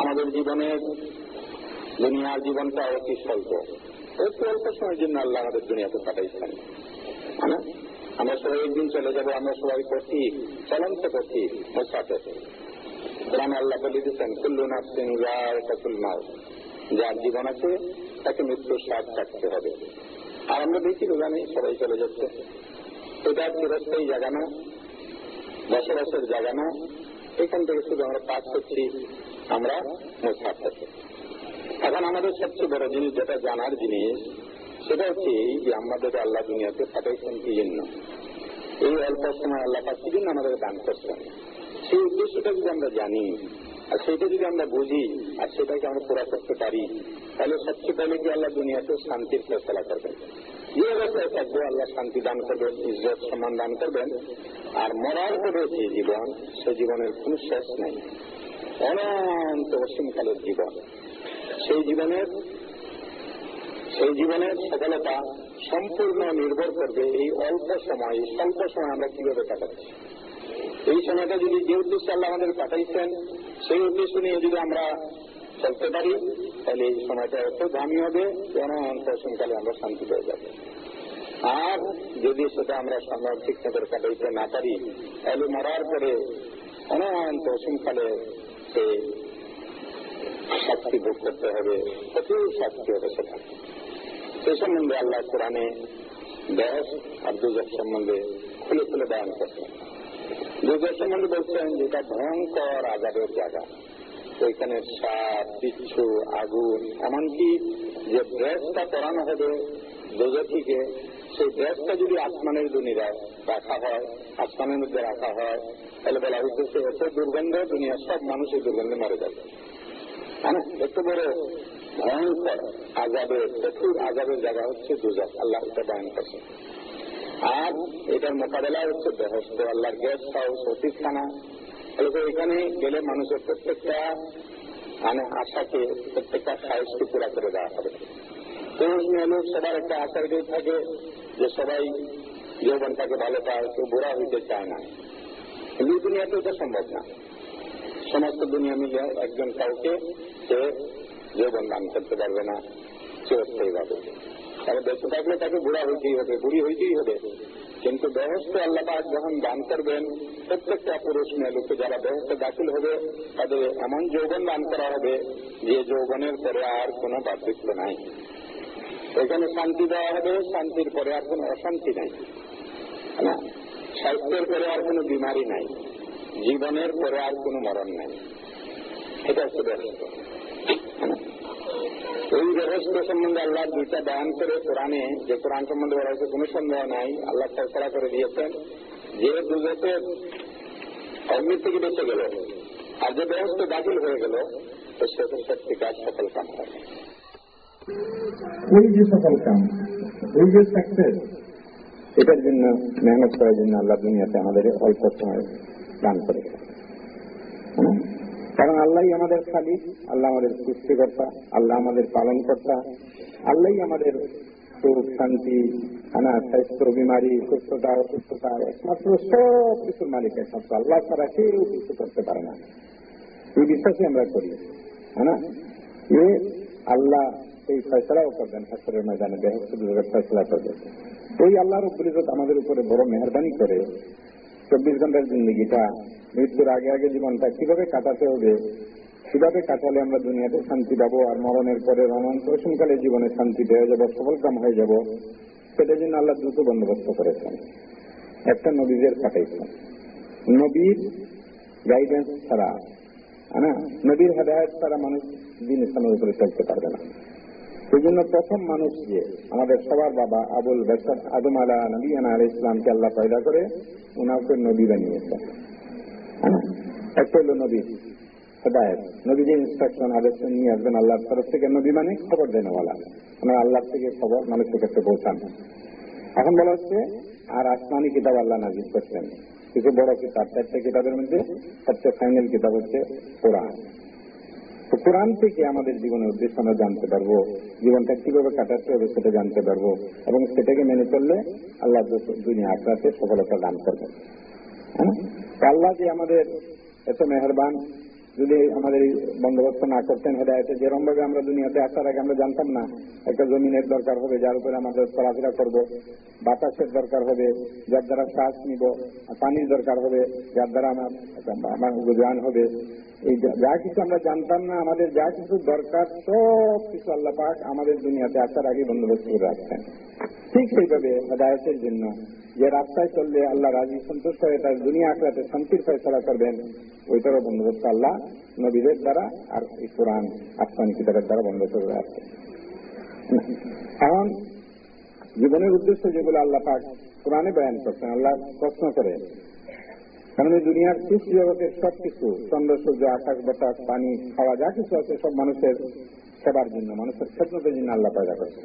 আমাদের জীবনের দুনিয়ার জীবনটা অতি স্বল্প। একটু অল্প সময়ের জন্য আল্লাহ আমাদের দুনিয়াতে পাঠাইছেন। হ্যাঁ আমরা সবাই একদিন চলে যাব, আমরা সবাই করছি, চলন্ত করছি মোসাফে কোরআন আল্লাহ বলে দিচ্ছেন কুল্লু নাসিং রায়কাতুল মাউ যার জীবন আছে, তাকে মৃত্যুর স্বাদ থাকতে হবে। আর আমরা দেখি জানি সবাই চলে যাচ্ছে। এটা চিরস্থায়ী জায়গা না বসবাসের জায়গা না এখান থেকে শুধু আমরা পাঠ করছি। আমরা মোসাফের এখন আমাদের সবচেয়ে বড় জিনিস যেটা জানার জিনিস, সেটা হচ্ছে এই যে আমাদের আল্লাহ দুনিয়াতে পাঠাইছেন, কি জন্য? এই অল্প সময় আল্লাহ কি জন্য আমাদের দান করছেন। সেই উদ্দেশ্যটা যদি আমরা জানি, আর সেটা যদি আমরা বুঝি, আর সেটাকে আমরা পুরা করতে পারি, তাহলে সবচেয়ে পহলে কি আল্লাহ দুনিয়াতে শান্তির ফেসলা করবেন? যে অবস্থায় থাকব, আল্লাহ শান্তি দান করবেন ইজ্জত সম্মান দান করবেন। আর মরার পরে যে জীবন, সে জীবনের কোন শেষ নেই। অনন্ত অসীমকালের জীবন। সেই জীবনের সেই জীবনের সফলতা সম্পূর্ণ নির্ভর করবে এই অল্প সময়, স্বল্প সময় আমরা কীভাবে কাটাচ্ছি এই সময়টা যদি যে উদ্দেশ্যে আল্লাহ আমাদের কাটাইছেন সেই উদ্দেশ্য নিয়ে যদি আমরা চলতে পারি, তাহলে এই সময়টা এত দামি হবে যেন অন্তঃসংকালে আমরা শান্তি পেয়ে যাব। আর যদি সেটা আমরা সময় ঠিক মতো কাটাইতে না পারি, তাহলে মরার পরে অনন্ত অসীমকালে সে শাস্তি ভোগ করতে হবে প্রচুর শাস্তি হবে সেটা। সে সম্বন্ধে আল্লাহ কোরআনে দেশ আর দুজক সম্বন্ধে খুলে খুলে বয়ান করছেন দুজক সম্বন্ধে বলছেন যেটা ভয়ঙ্কর আজাদের জায়গা। ওইখানে সাপ, বিচ্ছু, আগুন, এমনকি যে ড্রেসটা পরানো হবে দুজকিকে সেই ড্রেসটা যদি আসমানের দুনিয়ায় রাখা হয়, আসমানের মধ্যে রাখা হয়, তাহলে বলা হইতেছে এত দুর্গন্ধ, দুনিয়ার সব মানুষ এই দুর্গন্ধে মরে যাবে। হ্যাঁ এত বড় ভয়ঙ্কর আজাবের প্রচুর আজাবের জায়গা হচ্ছে দুজক আল্লাহ এটা আর এটার মোকাবেলা হচ্ছে বেহস্ত আল্লাহর গেস্ট হাউস অতিষ্ঠানা এখানে গেলে মানুষের প্রত্যেকটা মানে আশাকে প্রত্যেকটা সাহসকে পুরা করে দেওয়া হবে। লোক সবার একটা আশা থাকে। যে সবাই যৌবনটাকে ভালো পায়, কেউ বুড়া হইতে চায় না। কিন্তু দুনিয়াতে এটা সম্ভব না। সমস্ত দুনিয়া মিলে একজন কাউকে সে যৌবন দান করতে পারবে না চিরস্থায়ীভাবে তাহলে বেঁচে থাকলে তাকে বুড়া হইতেই হবে, বুড়ি হইতেই হবে। কিন্তু বেহস্তে আল্লাপাক যখন দান করবেন, প্রত্যেকটা পুরুষ মেয়ে লোককে যারা বেহস্তে দাখিল হবে, তাদের এমন যৌবন দান করা হবে যে যৌবনের পরে আর কোনো বার্ধক্য নাই। এখানে শান্তি দেওয়া হবে, শান্তির পরে আর কোনো অশান্তি নাই। স্বাস্থ্যের পরে আর কোনো বিমারি নাই। জীবনের পরে আর কোনো মরণ নাই। এটা হচ্ছে ব্যস্ত এই রহস্য সম্বন্ধে আল্লাহ দুইটা বয়ান করে কোরআনে, যে কোরআন সম্বন্ধে বলা হয়েছে কোনো সন্দেহ নাই, আল্লাহ ফেসলা করে দিয়েছেন। যে দুজকের অগ্নি থেকে বেঁচে গেল আর যে ব্যবস্থ দাখিল হয়ে গেল, তো সে তো সত্যিকার সফল কাম হয় ওই যে সফল কাম ওই যে সাকসেস এটার জন্য মেহনত করার জন্য আল্লাহ দুনিয়াতে আমাদের অল্প সময় দান করে কারণ আল্লাহ আমাদের খালিক, আল্লাহ আমাদের সৃষ্টিকর্তা, আল্লাহ আমাদের পালন কর্তা আল্লাহ আমাদের সুখ, শান্তি হানা স্বাস্থ্য, বিমারি, সুস্থতা, অসুস্থতা, একমাত্র সব কিছুর মালিক একমাত্র আল্লাহ ছাড়া কেউ কিছু করতে পারে না। এই বিশ্বাসই আমরা করি হ্যাঁ? এ আল্লাহ এই ফয়সলাও করবেন হাসরের ময়দানে বেহস্ত ফয়সলা করবেন ওই আল্লাহ রব্বুল ইজত আমাদের উপরে বড় মেহরবানি করে, চব্বিশ ঘণ্টার জিন্দগিটা, মৃত্যুর আগে আগে জীবনটা কীভাবে কাটাতে হবে, কীভাবে কাটালে আমরা দুনিয়াতে শান্তি পাবো আর মরণের পরে রণান্তরসনকালে জীবনে শান্তি পেয়ে যাব, সফলকাম হয়ে যাব, সেটার জন্য আল্লাহ দ্রুত বন্দোবস্ত করেছেন। একটা নবীদের পাঠাইছেন। নবীর গাইডেন্স ছাড়া হ্যাঁ নবীর হেদায়ত ছাড়া মানুষ দিন ইসলামের উপরে চলতে পারবে না। সেই জন্য প্রথম মানুষ যে আমাদের সবার বাবা আবুল বেসাদ আদম আলা নবী আল ইসলামকে আল্লাহ পয়দা করে ওনাকে নবী বানিয়েছেন। হ্যাঁ? একটা হলো নবী, হেদায়ত। যে ইনস্ট্রাকশন আদেশ নিয়ে আসবেন, আল্লাহর তরফ থেকে নবী মানে খবর দেনওয়ালা ওনার আল্লাহর থেকে খবর মানুষের কাছে পৌঁছান। এখন বলা হচ্ছে, আর আসমানি কিতাব আল্লাহ নাজির করছেন। কিছু বড় কিতাব, চারটে কিতাবের মধ্যে সবচেয়ে ফাইনাল কিতাব হচ্ছে কোরআন। কোরআন থেকে আমাদের জীবনের উদ্দেশ্য আমরা জানতে পারব, জীবনটা কীভাবে কাটাতে হবে সেটা জানতে পারব, এবং সেটাকে মেনে চললে আল্লাহ দুনিয়া আক্রাতে সফলতা দান করবে হ্যাঁ? আল্লাহ যে আমাদের এত মেহরবান যদি আমাদের এই বন্দোবস্ত না করতেন হেদায়তে যেরকম ভাবে আমরা দুনিয়াতে আসার আগে আমরা জানতাম না, একটা জমিনের দরকার হবে, যার উপরে আমাদের চলাফেরা করব, বাতাসের দরকার হবে, যার দ্বারা শ্বাস নিব পানির দরকার হবে, যার দ্বারা আমার আমার গুজরান হবে। এই যা- কিছু আমরা জানতাম না, আমাদের যা কিছু দরকার, সব কিছু আল্লাহ পাক আমাদের দুনিয়াতে আসার আগে বন্দোবস্ত করে রাখছেন ঠিক সেইভাবে হেদায়তের জন্য যে রাস্তায় চললে আল্লাহ রাজি, সন্তুষ্ট হয়ে তার দুনিয়া আখড়াতে শান্তির ফয়সলা করবেন, ওইটারও বন্দোবস্ত আল্লাহ নবীদের দ্বারা আর এই কোরআন আসমানি কিতাবের দ্বারা বন্দোবস্ত করে রাখছেন এখন জীবনের উদ্দেশ্য যেগুলো আল্লাহ পাক কোরআনে বয়ান করছেন, আল্লাহ প্রশ্ন করে কারণ এই দুনিয়ার সৃষ্টি জগতের সব কিছু চন্দ্র, সূর্য, আকাশ, বাতাস, পানি খাওয়া যা কিছু আছে সব মানুষের সেবার জন্য, মানুষের খেদমতের জন্য আল্লাহ পয়দা করছে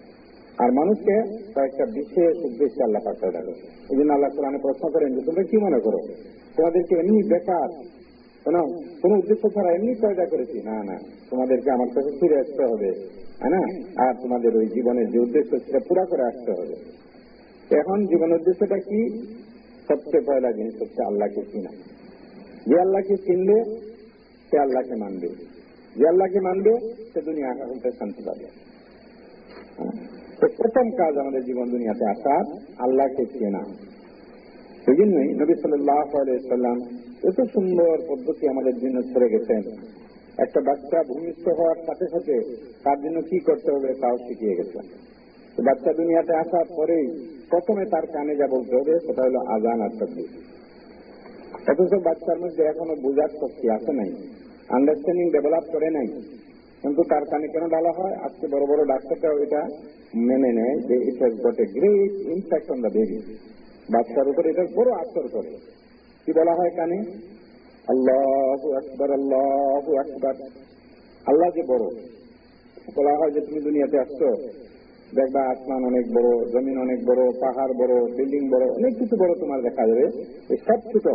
আর মানুষকে কয়েকটা বিশেষ উদ্দেশ্যে আল্লাহ পাক পয়দা করছে এই জন্য আল্লাহ কোরআনে প্রশ্ন করেন যে, তোমরা কি মনে করো? তোমাদেরকে এমনি বেকার, কোন? উদ্দেশ্য ছাড়া এমনি পয়দা করেছি? না না। তোমাদেরকে আমার কাছে ফিরে আসতে হবে হ্যাঁ না? আর তোমাদের ওই জীবনের যে উদ্দেশ্য, সেটা পুরা করে আসতে হবে। এখন জীবন উদ্দেশ্যটা কি? সবচেয়ে পয়লা জিনিস হচ্ছে আল্লাহকে চিনা। যে আল্লাহকে চিনবে, সে আল্লাহকে মানবে। যে আল্লাহকে মানবে, সে দুনিয়া শান্তি পাবে। তো প্রথম কাজ আমাদের জীবন দুনিয়াতে আসার আল্লাহকে চেনা। সেই জন্যই নবী সাল্লাম এত সুন্দর পদ্ধতি আমাদের জন্য ছেড়ে গেছেন। একটা বাচ্চা ভূমিষ্ঠ হওয়ার সাথে সাথে তার জন্য কি করতে হবে তাও শিখিয়ে গেছেন। বাচ্চা দুনিয়াতে আসার পরেই প্রথমে তার কানে যা বলতে হবে সেটা হলো আজান আর তকবীর। অথচ বাচ্চার মধ্যে এখনও বোঝার শক্তি আসে নাই আন্ডারস্ট্যান্ডিং ডেভেলপ করে নাই। কিন্তু তার কানে কেন ডালা হয়? আজকে বড় বড় ডাক্তাররাও এটা মেনে নেয় যে it has got a great impact on the baby বাচ্চার উপর এটা বড় আসর করে। কি বলা হয় কানে? আল্লাহ আকবর আল্লাহ আকবর। আল্লাহ যে বড়। বলা হয় যে তুমি দুনিয়াতে আসছো। দেখবা আসমান অনেক বড়, জমিন অনেক বড়, পাহাড় বড়, বিল্ডিং বড়, অনেক কিছু বড় তোমার দেখা যাবে। এই সব ছোট।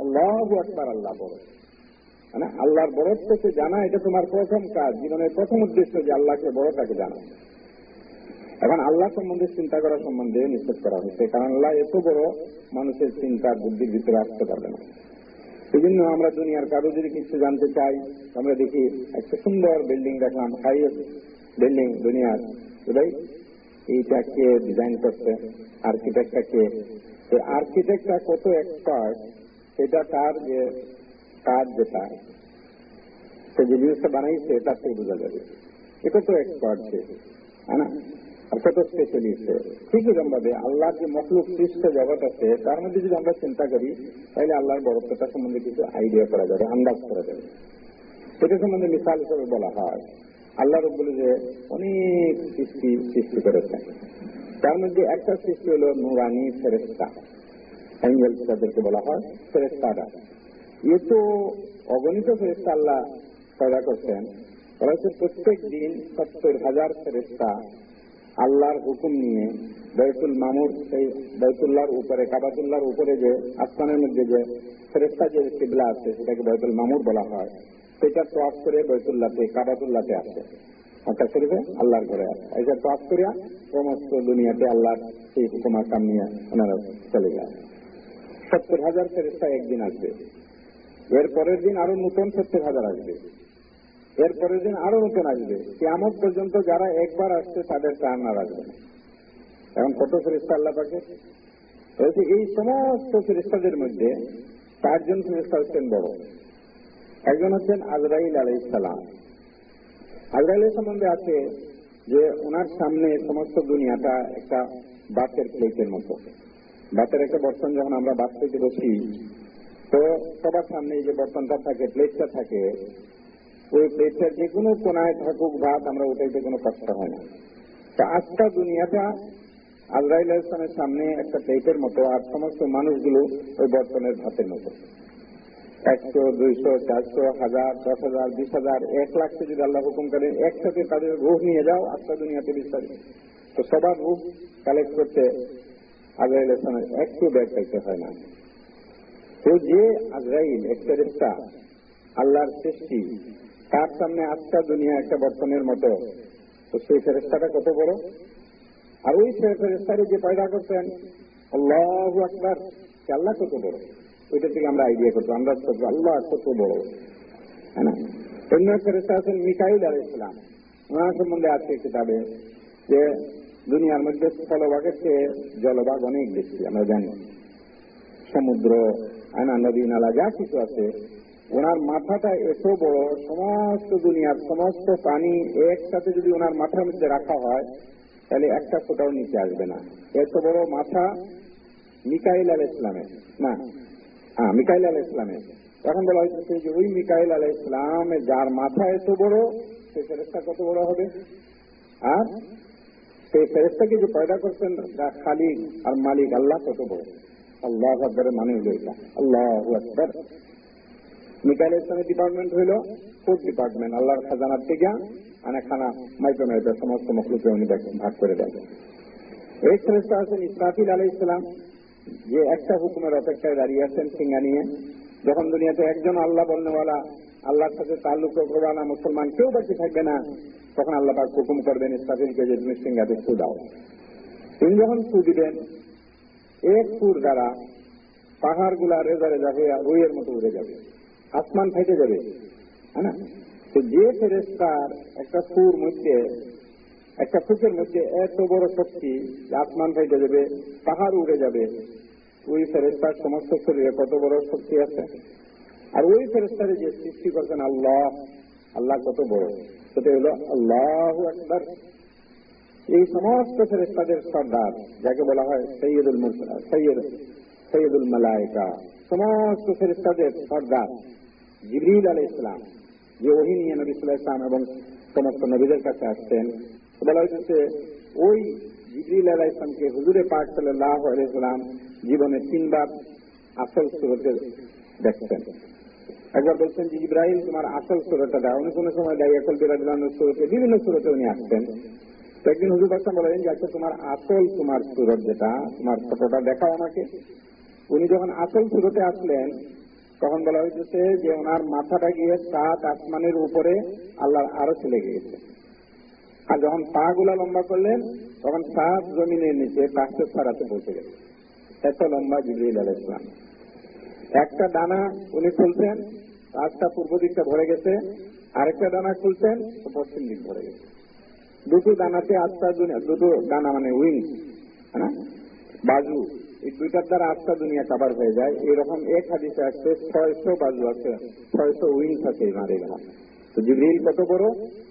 আল্লাহ আকবার, আল্লাহ বড়। মানে আল্লাহর বড়ত্বকে জানা, এটা তোমার প্রথম কাজ, জীবনের প্রথম উদ্দেশ্য যে আল্লাহকে বড় তাকে জানা। এখন আল্লাহ সম্বন্ধে চিন্তা করা সম্বন্ধে নিষেধ করা হয়েছে, কারণ আল্লাহ এত বড় মানুষের চিন্তার বুদ্ধির ভিতরে আসতে পারবে না। সেই জন্য আমরা দুনিয়ার কারও যদি কিছু জানতে চাই, আমরা দেখি একটা সুন্দর বিল্ডিং দেখলাম হাই বিল্ডিং দুনিয়ার। ভাই এইটা কে ডিজাইন করছে আর্কিটেক্টটা কে আর্কিটেক্টটা কত এক্সপার্ট সেটা তার যে কাজ যেটা, সে যে জিনিসটা বানাইছে, তার থেকে বোঝা যাবে। এ কত এক্সপার্ট সে হ্যাঁ না? আর কত স্পেশালিস্ট ঠিক ভাবে আল্লাহর যে মখলুক সৃষ্ট জগৎ আছে, তার মধ্যে যদি আমরা চিন্তা করি, তাহলে আল্লাহর বড়ত্বতা সম্বন্ধে কিছু আইডিয়া করা যাবে, আন্দাজ করা যাবে। সেটা সম্বন্ধে মিসাল হিসেবে বলা হয়, আল্লাহ রব্বুল যে অনেক সৃষ্টি সৃষ্টি করেছেন তার মধ্যে একটা সৃষ্টি হলো নুরানি ফেরেস্তা অ্যাঙ্গেল তাদেরকে বলা হয় ফেরেস্তারা এ তো অগণিত ফেরেস্তা আল্লাহ পয়দা করছেন বলা প্রত্যেক দিন সত্তর হাজার ফেরেস্তা আল্লাহর হুকুম নিয়ে বৈতুল মামুর, সেই বৈতুল্লাহর উপরে, কাবাতুল্লাহর উপরে যে আসমানের মধ্যে যে ফেরেস্তা যে কিবলা আছে, সেটাকে বৈতুল মামুর বলা হয়। সেটা টপ করে বৈতুল্লাতে কাবাতুল্লাতে আসে। মক্কা শরীফে আল্লাহর ঘরে আসে। এটা টপ করিয়া সমস্ত দুনিয়াতে আল্লাহর সেই হুকুমার কাম নিয়ে ওনারা চলে যায়। সত্তর হাজার ফেরেস্তা একদিন আসবে। এর পরের দিন আরও নতুন সত্তর হাজার আসবে। এর পরের দিন আরও নতুন আসবে। কেমন পর্যন্ত যারা একবার আসছে, তাদের আসবে। না এখন কত ফেরিস্তা আল্লাহ পাকে বলছে, এই সমস্ত ফেরিস্তাদের মধ্যে চারজন ফেরিস্তা হচ্ছেন বড়। একজন হচ্ছেন আজরাইল আলাই সালাম। আজরাইলের সম্বন্ধে আছে যে, ওনার সামনে সমস্ত দুনিয়াটা একটা বাসের প্লেটের মতো। বাসের একটা বর্তন যখন আমরা বাস থেকে বসি তো সবার সামনে যে বর্তনটা থাকে, প্লেটটা থাকে, ওই প্লেটটার যে কোনো কোনায় থাকুক ভাত, আমরা ওটাইতে কোনো কষ্ট হয় না। তো আজকা দুনিয়াটা আজরাইল ইসলামের সামনে একটা প্লেটের মতো আর সমস্ত মানুষগুলো ওই বর্তনের ভাতের মতো। একশো, দুইশো, চারশো, হাজার, দশ হাজার, বিশ হাজার, এক লাখকে যদি আল্লাহ হুকুম করেন, একসাথে তাদের রুহ নিয়ে যাও, আজকা দুনিয়াতে বিস্তারিত তো সবার রুহ কালেক্ট করতে আজরাইল ইসলামের একটু ব্যাগ পাইতে হয় না। তো যে আজরাইল একটা রেস্তা আল্লাহর সৃষ্টি, তার সামনে আজকা দুনিয়া একটা বর্তনের মতো, তো সেই ফেরেস্তাটা কত বড়? আর ওই ফেরেস্তারে যে পয়দা করতেন, আল্লাহ আকবার আল্লাহ কত বড়? ওইটা থেকে আমরা আইডিয়া করব আমরা আল্লাহ কত বড়? অন্য ফেরেস্তা আছেন মিকাইল আল ইসলাম ওনার সম্বন্ধে আছে কিতাবে যে, দুনিয়ার মধ্যে স্থলভাগের চেয়ে জলভাগ অনেক বেশি, আমরা জানি। সমুদ্র, আয়না নদী, নালা, যা কিছু আছে, ওনার মাথাটা এত বড়, সমস্ত দুনিয়ার সমস্ত পানি একসাথে যদি ওনার মাথার মধ্যে রাখা হয়, তাহলে একটা ফোটাও নিচে আসবে না। এত বড় মাথা মিকাইল আল ইসলামের না হ্যাঁ মিকাইল আল ইসলামের এখন বলা হয়েছে যে ওই মিকাইল আল ইসলামের যার মাথা এত বড়, সেই ফেরেস্তা কত বড় হবে? আর সেই ফেরেস্তাকে যে পয়দা করছেন খালিক আর মালিক, আল্লাহ কত বড়? আল্লাহ আকবরের মানে হইল এটা। আল্লাহ আকবর। মিকাইল ইসলামের ডিপার্টমেন্ট হইল ফুড ডিপার্টমেন্ট আল্লাহর খাজানার থেকে আনা খানা মাইক্রো মাইক্রো সমস্ত মখলুকে উনি ভাগ করে দেন। এই ফেরেস্তা আছেন ইসরাফিল আলাই ইসলাম যে একটা হুকুমের অপেক্ষায় দাঁড়িয়ে আছেন সিঙ্গা নিয়ে। যখন দুনিয়াতে একজন আল্লাহ বলনেওয়ালা আল্লাহর সাথে তাল্লুক করবা না মুসলমান কেউ বাকি থাকবে না, তখন আল্লাহ পাক হুকুম করবেন ইসরাফিলকে যে তুমি সিঙ্গাতে ফু দাও। তিনি যখন ফু দিবেন এক ফুর দ্বারা পাহাড়গুলা রেজা রেজা হয়ে রুইয়ের মতো উড়ে যাবে। আসমান ফেটে যাবে। হ্যাঁ তো যে ফেরেস্তার একটা ফুর মধ্যে, একটা ফুকের মধ্যে এত বড় শক্তি আসমান ফেটে যাবে, পাহাড় উড়ে যাবে, ওই ফেরেস্তার সমস্ত শরীরে কত বড় শক্তি আছে? আর ওই ফেরেস্তারে যে সৃষ্টি করছেন আল্লাহ আল্লাহ কত বড়? সেটা হলো আল্লাহ একবার এই সমস্ত ফেরেস্তাদের সর্দার, যাকে বলা হয় সৈয়দুল সৈয়দ, সৈয়দুল মালায়কা, সমস্ত ফেরেস্তাদের সর্দার জিবরিল আলাই ইসলাম যে ওহি নিয়ে নবী ইসলাম এবং সমস্ত নবীদের কাছে আসছেন বলা হয়েছে ওই জিবরিল আলাহ ইসলামকে হুজুরে পাক সাল্লাহ আলাইসালাম জীবনে তিনবার আসল সুরতে দেখছেন একবার বলছেন যে, ইব্রাহিম, তোমার আসল সুরতটা দাও। উনি সময় দেয় একল সুরতে, বিভিন্ন সুরতে উনি আসছেন তো একদিন হুজুর বাসা বলেন যে আচ্ছা তোমার আসল তোমার সুরত যেটা, তোমার ফটোটা দেখাও আমাকে। উনি যখন আসল সুরতে আসলেন, তখন বলা হয়েছে যে, ওনার মাথাটা গিয়ে সাত আসমানের উপরে আল্লাহর আরও চলে গিয়েছে আর যখন পা গুলা লম্বা করলেন, তখন সাত জমিনের নিচে পাঁচশো ছাড়াতে পৌঁছে গেছে। এত লম্বা জিবরিল আল ইসলাম একটা দানা উনি খুলছেন রাস্তা পূর্ব দিকটা ভরে গেছে, আরেকটা দানা খুলছেন পশ্চিম দিক ভরে গেছে। দুটো দানাতে আটটা দুনিয়া। দুটো দানা মানে উইং হ্যাঁ? বাজু। এই দুইটার দ্বারা আটটা দুনিয়া কাবার হয়ে যায়। এরকম এক হাদিসে আসছে, ছয়শো বাজু আছে, ছয়শো উইংস আছে মারে তো জিব্রাইল কত বড়?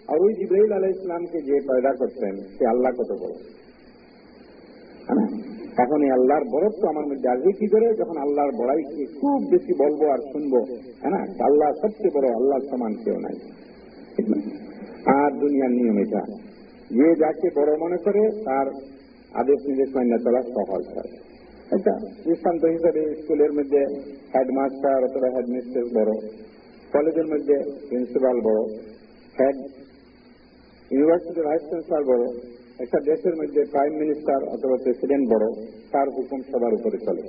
আর ওই জিব্রাইল আলাহ ইসলামকে যে পয়দা করছেন সে আল্লাহ কত বড়? হ্যাঁ? এখন এই আল্লাহর বরত্ব আমার মধ্যে আসবে কি করে? যখন আল্লাহর বড়াইকে খুব বেশি বলব আর শুনব হ্যাঁ আল্লাহ সবচেয়ে বড়, আল্লাহর সমান কেউ নাই। আর দুনিয়ার নিয়ম এটা। যে যাকে বড় মনে করে, তার আদেশ নির্দেশ মান্য চলা সহজ হয়। এটা দৃষ্টান্ত হিসাবে স্কুলের মধ্যে হেডমাস্টার অথবা হেডমিস্ট্রেস বড়, কলেজের মধ্যে প্রিন্সিপাল বড়, হেড ইউনিভার্সিটির ভাইস চ্যান্সেলর বড়, একটা দেশের মধ্যে প্রাইম মিনিস্টার অথবা প্রেসিডেন্ট বড়, তার হুকুম সবার উপরে চলে।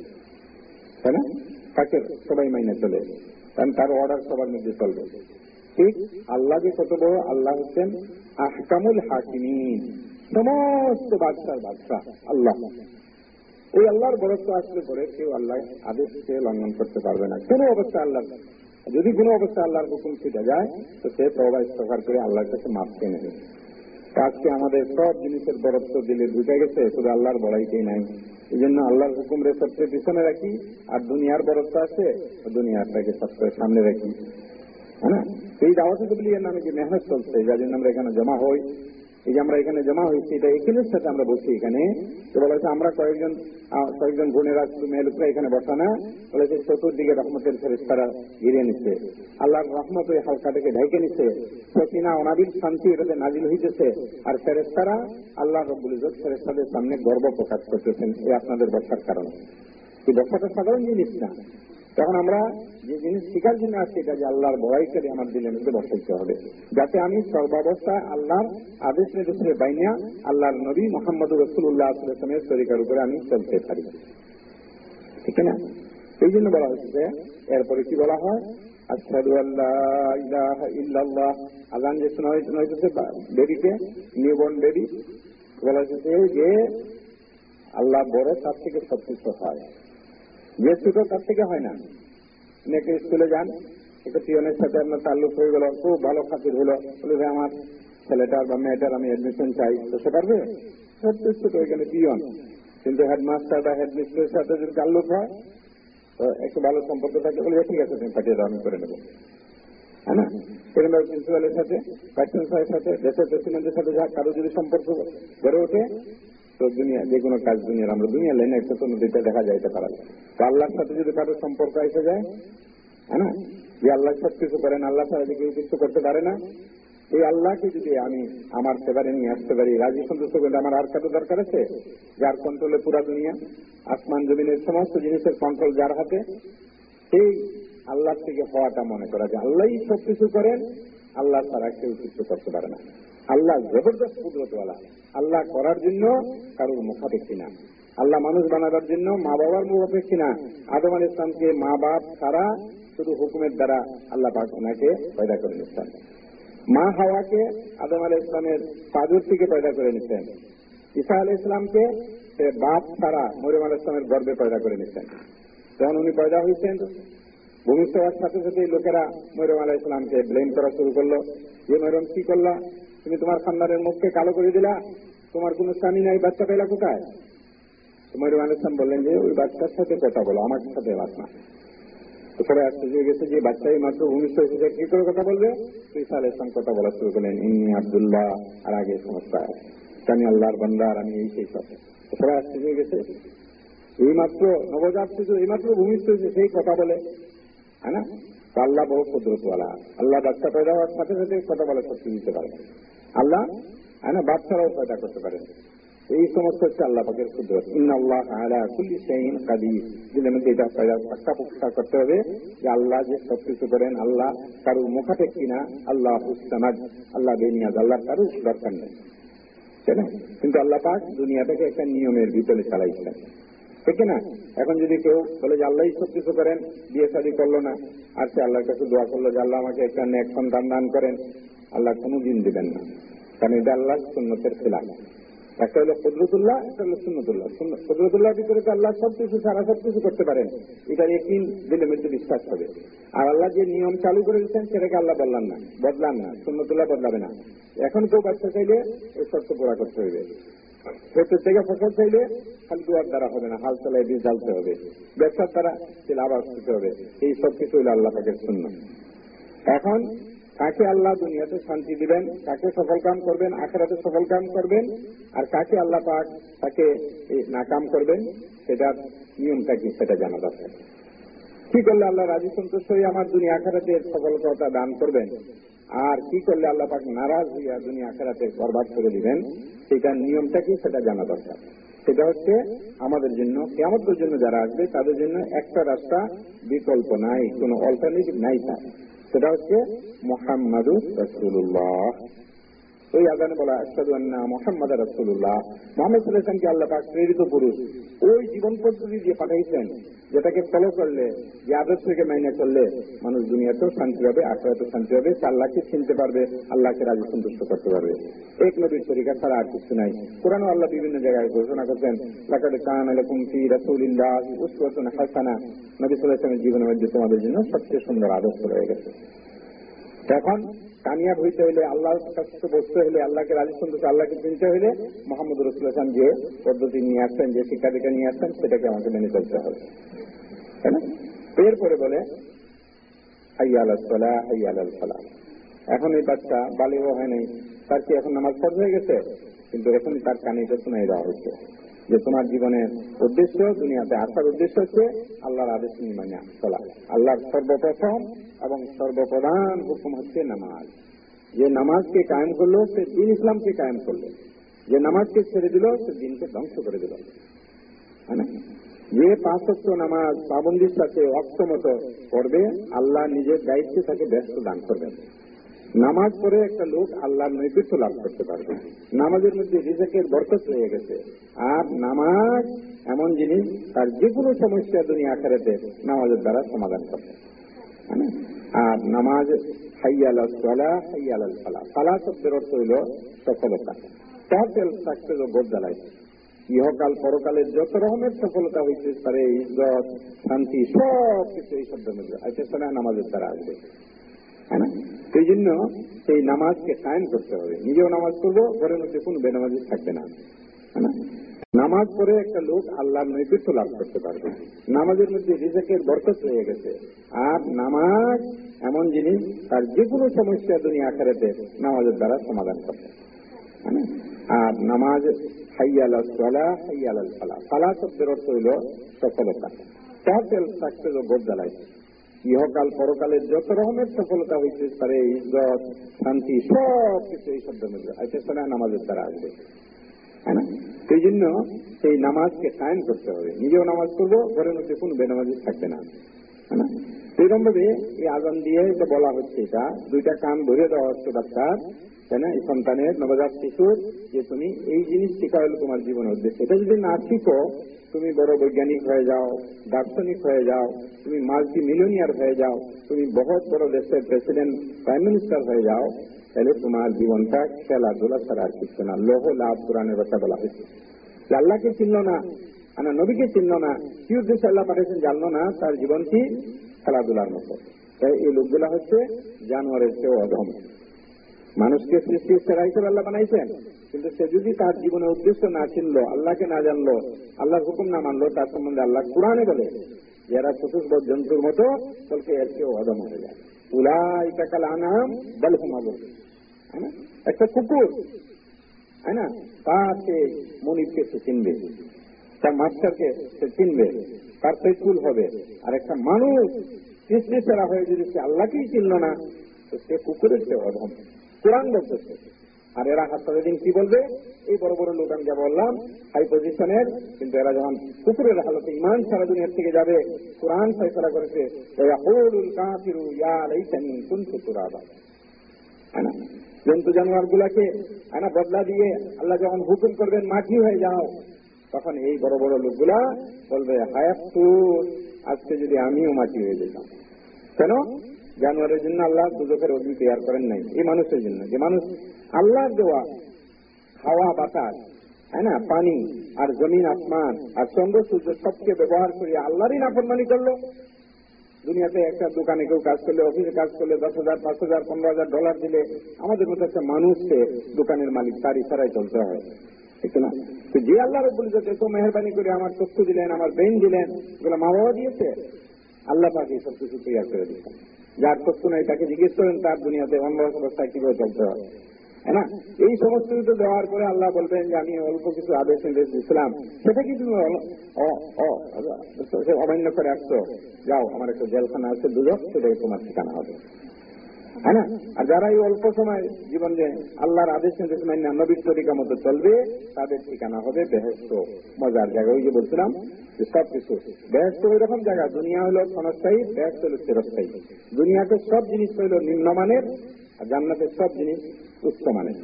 তাই না? তাকে সবাই মাইনে চলে। কারণ তার অর্ডার সবার মধ্যে চলবে। ঠিক আল্লাহ যে কত বড় আল্লাহ হচ্ছেন, আহকামুল হাকিমিন, সমস্ত বাদশার বাদশাহ, আল্লাহ। এই আল্লাহর বরত্ব আসলে পরে কেউ আল্লাহ আদেশকে লঙ্ঘন করতে পারবে না। কোনো অবস্থা আল্লাহ যদি কোনো অবস্থা আল্লাহর হুকুম ছুটে যায়, তো সে প্রবাহ ইস্তফার করে আল্লাহর কাছে মাপ চেয়ে নেবে। আজকে আমাদের সব জিনিসের বরত্ব দিলে ঢুকে গেছে, শুধু আল্লাহর বড়াইতেই নাই। এই জন্য আল্লাহর হুকুম রে সবচেয়ে পিছনে রাখি, আর দুনিয়ার বরত্ব আছে দুনিয়ারটাকে সবচেয়ে সামনে রাখি। হ্যাঁ? এই দাওয়াতি তবলিগের নামে যে মেহনত চলছে, যার জন্য আমরা এখানে জমা হই। এই যে আমরা এখানে জমা হয়েছি, এটা এখানের সাথে আমরা বসি এখানে। তো বলা হচ্ছে আমরা কয়েকজন কয়েকজন বোনেরা শুধু মেয়ে লোকরা এখানে বসা না বলেছে চতুর্দিকে রহমতের ফেরেস্তারা ঘিরে নিচ্ছে আল্লাহর রহমত ওই হালকাটাকে ঢেকে নিচ্ছে সকিনা অনাবিল শান্তি এটাতে নাজিল হইতেছে। আর ফেরেস্তারা আল্লাহ রব্বুল ইজত ফেরেস্তাদের সামনে গর্ব প্রকাশ করতেছেন। এই আপনাদের বসার কারণে। এই বসাটা সাধারণ জিনিস না। তখন আমরা যে জিনিস শিকার জন্য আসছি, এটা যে আল্লাহর বড়াই করে আমার দিলের মধ্যে বসাইতে হবে। যাতে আমি সর্বাবস্থায় আল্লাহর আদেশ নির্দেশের বাইনা আল্লাহর নবী মোহাম্মদ রসুল্লাহ আসলামের তরিকার উপরে আমি চলতে পারি। ঠিক না? এই জন্য বলা হচ্ছে এরপরে কি বলা হয়? আশহাদু আল্লাহ ইলাহা যে শোনা হয়েছে বেবিকে নিউবর্ন বেবি বলা হচ্ছে যে আল্লাহ বড় তার থেকে সবকিছু হয়। যে ছোট তার থেকে হয় না। অনেকে স্কুলে যান, একটা পিয়নের সাথে আপনার তাল্লুক হয়ে গেল, খুব ভালো খাতির হলো। বলে আমার ছেলেটার বা মেয়েটার আমি অ্যাডমিশন চাই। তো সে পারবে? সত্যি এখানে পিয়ন। কিন্তু হেডমাস্টার বা হেডমিস্ট্রের সাথে যদি তাল্লুক হয়, তো একটু ভালো সম্পর্ক থাকে। বলে ঠিক আছে, তুমি পাঠিয়ে দাও, আমি করে নেব। হ্যাঁ প্রিন্সিপালের সাথে সাথে, দেশের প্রেসিডেন্টের সাথে যা কারও যদি সম্পর্ক গড়ে ওঠে তো দুনিয়া, যে কোনো কাজ দুনিয়ার। আমরা দুনিয়া লাইনে একটা তো নদীতে দেখা যাইতে পারা তো আল্লাহর সাথে যদি কারও সম্পর্ক এসে যায় হ্যাঁ না? যে আল্লাহ সব কিছু করেন, আল্লাহ ছাড়া যে কেউ কিছু করতে পারে না। এই আল্লাহকে যদি আমি আমার সেবারে নিয়ে আসতে পারি, রাজি সন্তুষ্ট করলে আমার আর কারও দরকার আছে? যার কন্ট্রোলে পুরা দুনিয়া, আসমান জমিনের সমস্ত জিনিসের কন্ট্রোল যার হাতে? সেই আল্লাহ থেকে হওয়াটা মনে করা যায়। আল্লাহই সব কিছু করেন, আল্লাহ ছাড়া কেউ কিছু করতে পারে না। আল্লাহ জবরদস্ত কুদরতওয়ালা। আল্লাহ করার জন্য কারোর মুখাপেক্ষি না। আল্লাহ মানুষ বানাবার জন্য মা বাবার মুখাপেক্ষি না। আদম আল ইসলামকে মা বাপ ছাড়া শুধু হুকুমের দ্বারা আল্লাহ পাক ওনাকে পয়দা করে নিচ্ছেন। মা হাওয়াকে আদম আল ইসলামের পাদুর থেকে পয়দা করে নিচ্ছেন। ঈসা আল ইসলামকে বাপ ছাড়া মরিম আল ইসলামের গর্বে পয়দা করে নিচ্ছেন। যখন উনি পয়দা হয়েছেন ভূমিষ্ঠ সাথে সাথে লোকেরা মরিম আলাহ ইসলামকে ব্লেম করা শুরু করল। যে মরিম কি করলা? তুমি তোমার খানদানের মুখকে কালো করে দিলা তোমার কোন স্বামী নাই, বাচ্চা পেলা কোথায়? আলাহ ইসলাম বললেন যে, ওই বাচ্চার সাথে কথা বলো, আমার সাথে বাদ না। পরে আশ্চর্য হয়ে গেছে যে, বাচ্চাই মাত্র ভূমিষ্ঠ হয়েছে কি করে কথা বলবে? ঈসা আলাহ ইসলাম কথা বলা শুরু করলেন ইনি আবদুল্লাহ আর আগে সমস্ত আমি আল্লাহর বান্দার আমি এই সেই সব পরে আশ্চর্য হয়ে গেছে এইমাত্র নবজাত শিশু এইমাত্র ভূমিষ্ঠ হয়েছে সেই কথা বলে। হ্যাঁ না? আল্লাহ বহু কুদরতওয়ালা। আল্লাহ বাচ্চা পয়দা হওয়ার সাথে সাথে কথা বলে শক্তি দিতে পারে আল্লাহ হ্যাঁ না বাচ্চারাও পয়দা করতে পারেন। এই সমস্ত হচ্ছে আল্লাহ পাকের কুদরত। ইন্না আল্লাহ আলা কুল্লি শাইইন কাদির। দিলের মধ্যে এটা পয়দা পাক্কা পরিষ্কার করতে হবে যে আল্লাহ যে সব কিছু করেন, আল্লাহ কারুর মুখাপেক্ষি না, আল্লাহ হুসানাদ আল্লাহ বেনিয়াজ আল্লাহ কারুর দরকার নেই। না? কিন্তু আল্লাহ পাক দুনিয়াটাকে একটা নিয়মের ভিতরে চালাইছেন। ঠিক না? এখন যদি কেউ বলে যে আল্লাহ সব কিছু করেন, বিয়ে শাদী করল না, আর সে আল্লাহর কাছে দোয়া করল যে আল্লাহ আমাকে একটা নেক সন্তান দান করেন, আল্লাহ কোনো দিন দিবেন না। কারণ এটা আল্লাহ সুন্নতের খেলা একটা হলো কদরতুল্লাহ, একটা হলো সুন্নতুল্লাহ। কদরতুল্লাহ ভিতরে তো আল্লাহ সব কিছু সারা সব কিছু করতে পারেন। এটা একদিন দিলে মধ্যে বিশ্বাস হবে। আর আল্লাহ যে নিয়ম চালু করে দিচ্ছেন সেটাকে আল্লাহ বললাম না। বদলান না। সুন্নতুল্লাহ বদলাবে না। এখন কেউ বাচ্চা চাইলে এই শর্ত পুরা করতে হবে ক্ষেত্রের থেকে ফসল চাইলে খালি দুয়ার দ্বারা হবে না, হাল চালায় বীজ জ্বালতে হবে। ব্যবসার দ্বারা সে লাভ আসতে হবে। এই সব কিছু হইল আল্লাহ পাকের শূন্য এখন কাকে আল্লাহ দুনিয়াতে শান্তি দিবেন, কাকে সফল কাম করবেন, আখেরাতে সফল কাম করবেন, আর কাকে আল্লাহ পাক তাকে নাকাম করবেন, সেটার নিয়মটা কি সেটা জানা দরকার। কি করলে আল্লাহ রাজি সন্তুষ্ট হয়ে আমার দুনিয়া আখেরাতে সফলতা দান করবেন? আর কি করলে আল্লাহ পাক নারাজ হইয়া দুনিয়া আখেরাতে বরবাদ করে দিবেন? সেটার নিয়মটা কি সেটা জানা দরকার। সেটা হচ্ছে আমাদের জন্য কেমতের জন্য যারা আসবে, তাদের জন্য একটা রাস্তা বিকল্প নাই, কোন অল্টারনেটিভ নাই তার। সেটা হচ্ছে মোহাম্মদু রসুল্লাহ ওই আগানে বলা আসাদু আন্না মোহাম্মদ রসুল্লাহ মোহাম্মদ সাল্লাহামকে আল্লাহ পাক প্রেরিত পুরুষ। ওই জীবন পদ্ধতি দিয়ে পাঠাইছেন, যেটাকে ফলো করলে, যে আদর্শকে মাইনে করলে মানুষ দুনিয়াতেও শান্তি হবে আখড়াতেও শান্তি হবে আল্লাহকে চিনতে পারবে, আল্লাহকে রাজি সন্তুষ্ট করতে পারবে। এক নবীর তরিকা ছাড়া আর কিছু নাই। কোরআন আল্লাহ বিভিন্ন জায়গায় ঘোষণা করছেন, লাকাদে কান আলাইকুম ফি রাসূলিল্লাহ উসওয়াতুন হাসানা। নবী ওয়াসাল্লামের জীবনের মধ্যে তোমাদের জন্য সবচেয়ে সুন্দর আদর্শ রয়ে গেছে। এখন কামিয়াব হইতে হইলে আল্লাহর কাছে বসতে হলে আল্লাহকে রাজি সন্তুষ্ট, আল্লাহকে চিনতে হইলে মোহাম্মদ রসুল যে পদ্ধতি নিয়ে আসছেন, যে শিক্ষা দিকে নিয়ে আসছেন, সেটাকে আমাকে মেনে চলতে হবে। তাই না? এরপরে বলে এখন এই বাচ্চা বালিগ হয় তার কি এখন নামাজ ফরজ হয়ে গেছে? কিন্তু এখন তার কানে এটা শোনাই দেওয়া হচ্ছে যে তোমার জীবনের উদ্দেশ্য, দুনিয়াতে আসার উদ্দেশ্য হচ্ছে আল্লাহর আদেশ নিয়ে চলা। আল্লাহর সর্বপ্রথম এবং সর্বপ্রধান হুকুম হচ্ছে নামাজ। যে নামাজকে কায়েম করল, সে দিন ইসলামকে কায়েম করল। যে নামাজকে ছেড়ে দিল, সে দিনকে ধ্বংস করে দিল। যে পাঁচত্ব নামাজ পাবন্দির সাথে অক্ষমত করবে, আল্লাহ নিজের দায়িত্বে তাকে ব্যস্ত দান করবেন। নামাজ পড়ে একটা লোক আল্লাহর নৈকট্য লাভ করতে পারবে। নামাজের মধ্যে রিজেকের বরকত রয়ে গেছে। আর নামাজ এমন জিনিস, তার যে কোনো সমস্যা দুনিয়া আকারেতে নামাজের দ্বারা সমাধান করবে। আর নামাজ হাইয়াল সলা হাইয়াল ফালা ফালা শব্দের অর্থ হইল সফলতা। টটেল সাকসেস ও বোধ ইহকাল পরকালের যত রকমের সফলতা হইতে পারে, ইজ্জত, শান্তি সব কিছু এই শব্দের মধ্যে। না নামাজের দ্বারা আসবে। হ্যাঁ? না সেই জন্য সেই নামাজকে কায়েম করতে হবে। নিজেও নামাজ করব ঘরের মধ্যে কোনো বেনামাজি থাকবে না। হ্যাঁ নামাজ পড়ে একটা লোক আল্লাহর নৈতিত্ব লাভ করতে পারবে। নামাজের মধ্যে রিজেকের বরকত হয়ে গেছে। আর নামাজ এমন জিনিস, তার যে কোনো সমস্যা দুনিয়া আকারেতে নামাজের দ্বারা সমাধান করবে হ্যাঁ আর নামাজ হাইয়াল সালা হাইয়াল ফালা ফালা শব্দের অর্থ হইল সফলতা। সাকসেস ও বোধ জ্বালাই ইহকাল পরকালের যত রকমের সফলতা হয়েছে পারে ইজ্জত, শান্তি সব কিছু এই শব্দের মধ্যে। আছে না নামাজের দ্বারা আসবে। হ্যাঁ সেই জন্য সেই নামাজকে কায়েম করতে হবে। নিজেও নামাজ করব ঘরের মধ্যে কোনো বেনামাজি থাকবে না? না সেইরকম ভাবে এই আজান দিয়ে যে বলা হচ্ছে এটা, দুইটা কান ধরে দেওয়া হচ্ছে বাচ্চার তাই না এই সন্তানের নবজাত শিশুর যে তুমি এই জিনিস শেখা হলো তোমার জীবনের উদ্দেশ্য। এটা যদি না শিখো, তুমি বড় বৈজ্ঞানিক হয়ে যাও, দার্শনিক হয়ে যাও, তুমি মাল্টি মিলিয়নিয়ার হয়ে যাও, তুমি বহুত বড় দেশের প্রেসিডেন্ট প্রাইম মিনিস্টার হয়ে যাও, তাহলে তোমার জীবনটা খেলাধুলা ছাড়া আর কিছু না। লোহ, লাভ, কোরআনের কথা বলা হয়েছে। আল্লাহকে চিনল না না নবীকে চিনল না, কি উদ্দেশ্যে আল্লাহ পাঠিয়েছেন জানলো না, তার জীবন কি? খেলাধুলার মতো। তাই এই লোকগুলা হচ্ছে জানোয়ারের চেয়েও অধম। মানুষকে সৃষ্টি সেরা হিসেবে আল্লাহ বানাইছেন। কিন্তু সে যদি তার জীবনের উদ্দেশ্য না চিনল আল্লাহকে না জানলো, আল্লাহর হুকুম না মানলো, তার সম্বন্ধে আল্লাহ কোরআনে বলে যারা চতুর্বদ জন্তুর মতো বলকে এর চেয়েও অদম হয়ে যায়। উলাই কাকাল আনাম আবু হ্যাঁ একটা কুকুর। হ্যাঁ না? তা সে মনিরকে সে চিনবে। তার মাস্টারকে সে চিনবে। তার পেটুল হবে। আর একটা মানুষ সৃষ্টি সেরা হয়ে যদি সে আল্লাহকেই চিনল না, তো সে কুকুরের সে অধম। কোরআন বলতেছে আর এরা হাসপাতাল দিন কি বলবে? এই বড় বড় লোক আমি যা বললাম, হাই পজিশনের, কিন্তু এরা যখন কুকুরের হালতে ইমান সারা দুনিয়ার থেকে যাবে, কোরআন ফয়সলা করেছে হ্যাঁ জন্তু জানোয়ার গুলাকে হ্যাঁ বদলা দিয়ে আল্লাহ যখন হুকুম করবেন, মাটি হয়ে যাও। তখন এই বড় বড় লোকগুলা বলবে, হায়াতু, আজকে যদি আমিও মাটি হয়ে যেতাম। কেন? জানোয়ারের জন্য আল্লাহ দুজকের অগ্নি তৈরি করেন নাই। এই মানুষের জন্য। যে মানুষ আল্লাহর দেওয়া হাওয়া, বাতাস হ্যাঁ না? পানি আর জমিন, আসমান আর চন্দ্র, সূর্য সবকে ব্যবহার করিয়া আল্লাহরই নাফরমানি করল। দুনিয়াতে একটা দোকানে কেউ কাজ করলে, অফিসে কাজ করলে দশ হাজার, পাঁচ হাজার, পনেরো হাজার ডলার দিলে, আমাদের মতো একটা মানুষকে দোকানের মালিক তার ইশারায় চলতে হয়। ঠিক না। তো যে আল্লাহ রব্বুল ইজ্জত এত মেহরবানি করে আমার চক্ষু দিলেন, আমার ব্রেন দিলেন, এগুলো মা বাবা দিয়েছে? আল্লাহ পাকে সব কিছু তৈরি করে দিচ্ছেন যার চক্ষু নাই তাকে জিজ্ঞেস করেন, তার দুনিয়াতে অন্য অবস্থায় কীভাবে চলতে হয়? হ্যাঁ না? এই সমস্ত কিছু দেওয়ার পরে আল্লাহ বলবেন যে, আমি অল্প কিছু আদেশ নির্দেশ দিচ্ছিলাম সেটা কি তুমি অমান্য করে আসছো? যাও, আমার একটা জেলখানা আছে দুজক সেটাই তোমার ঠিকানা হবে। হ্যাঁ না আর যারা এই অল্প সময় জীবনে আল্লাহর আদেশ নির্দেশ মান্য নবীর তরিকা মতো চলবে তাদের ঠিকানা হবে বেহেস্ত মজার জায়গা ওই যে বলছিলাম যে সব কিছু বেহেস্ত ওই রকম জায়গা দুনিয়া হলো ক্ষণস্থায়ী বেহেস্ত হলো চিরস্থায়ী দুনিয়াতে সব জিনিস হইল নিম্নমানের আর জান্নাতের সব জিনিস উচ্চ মানের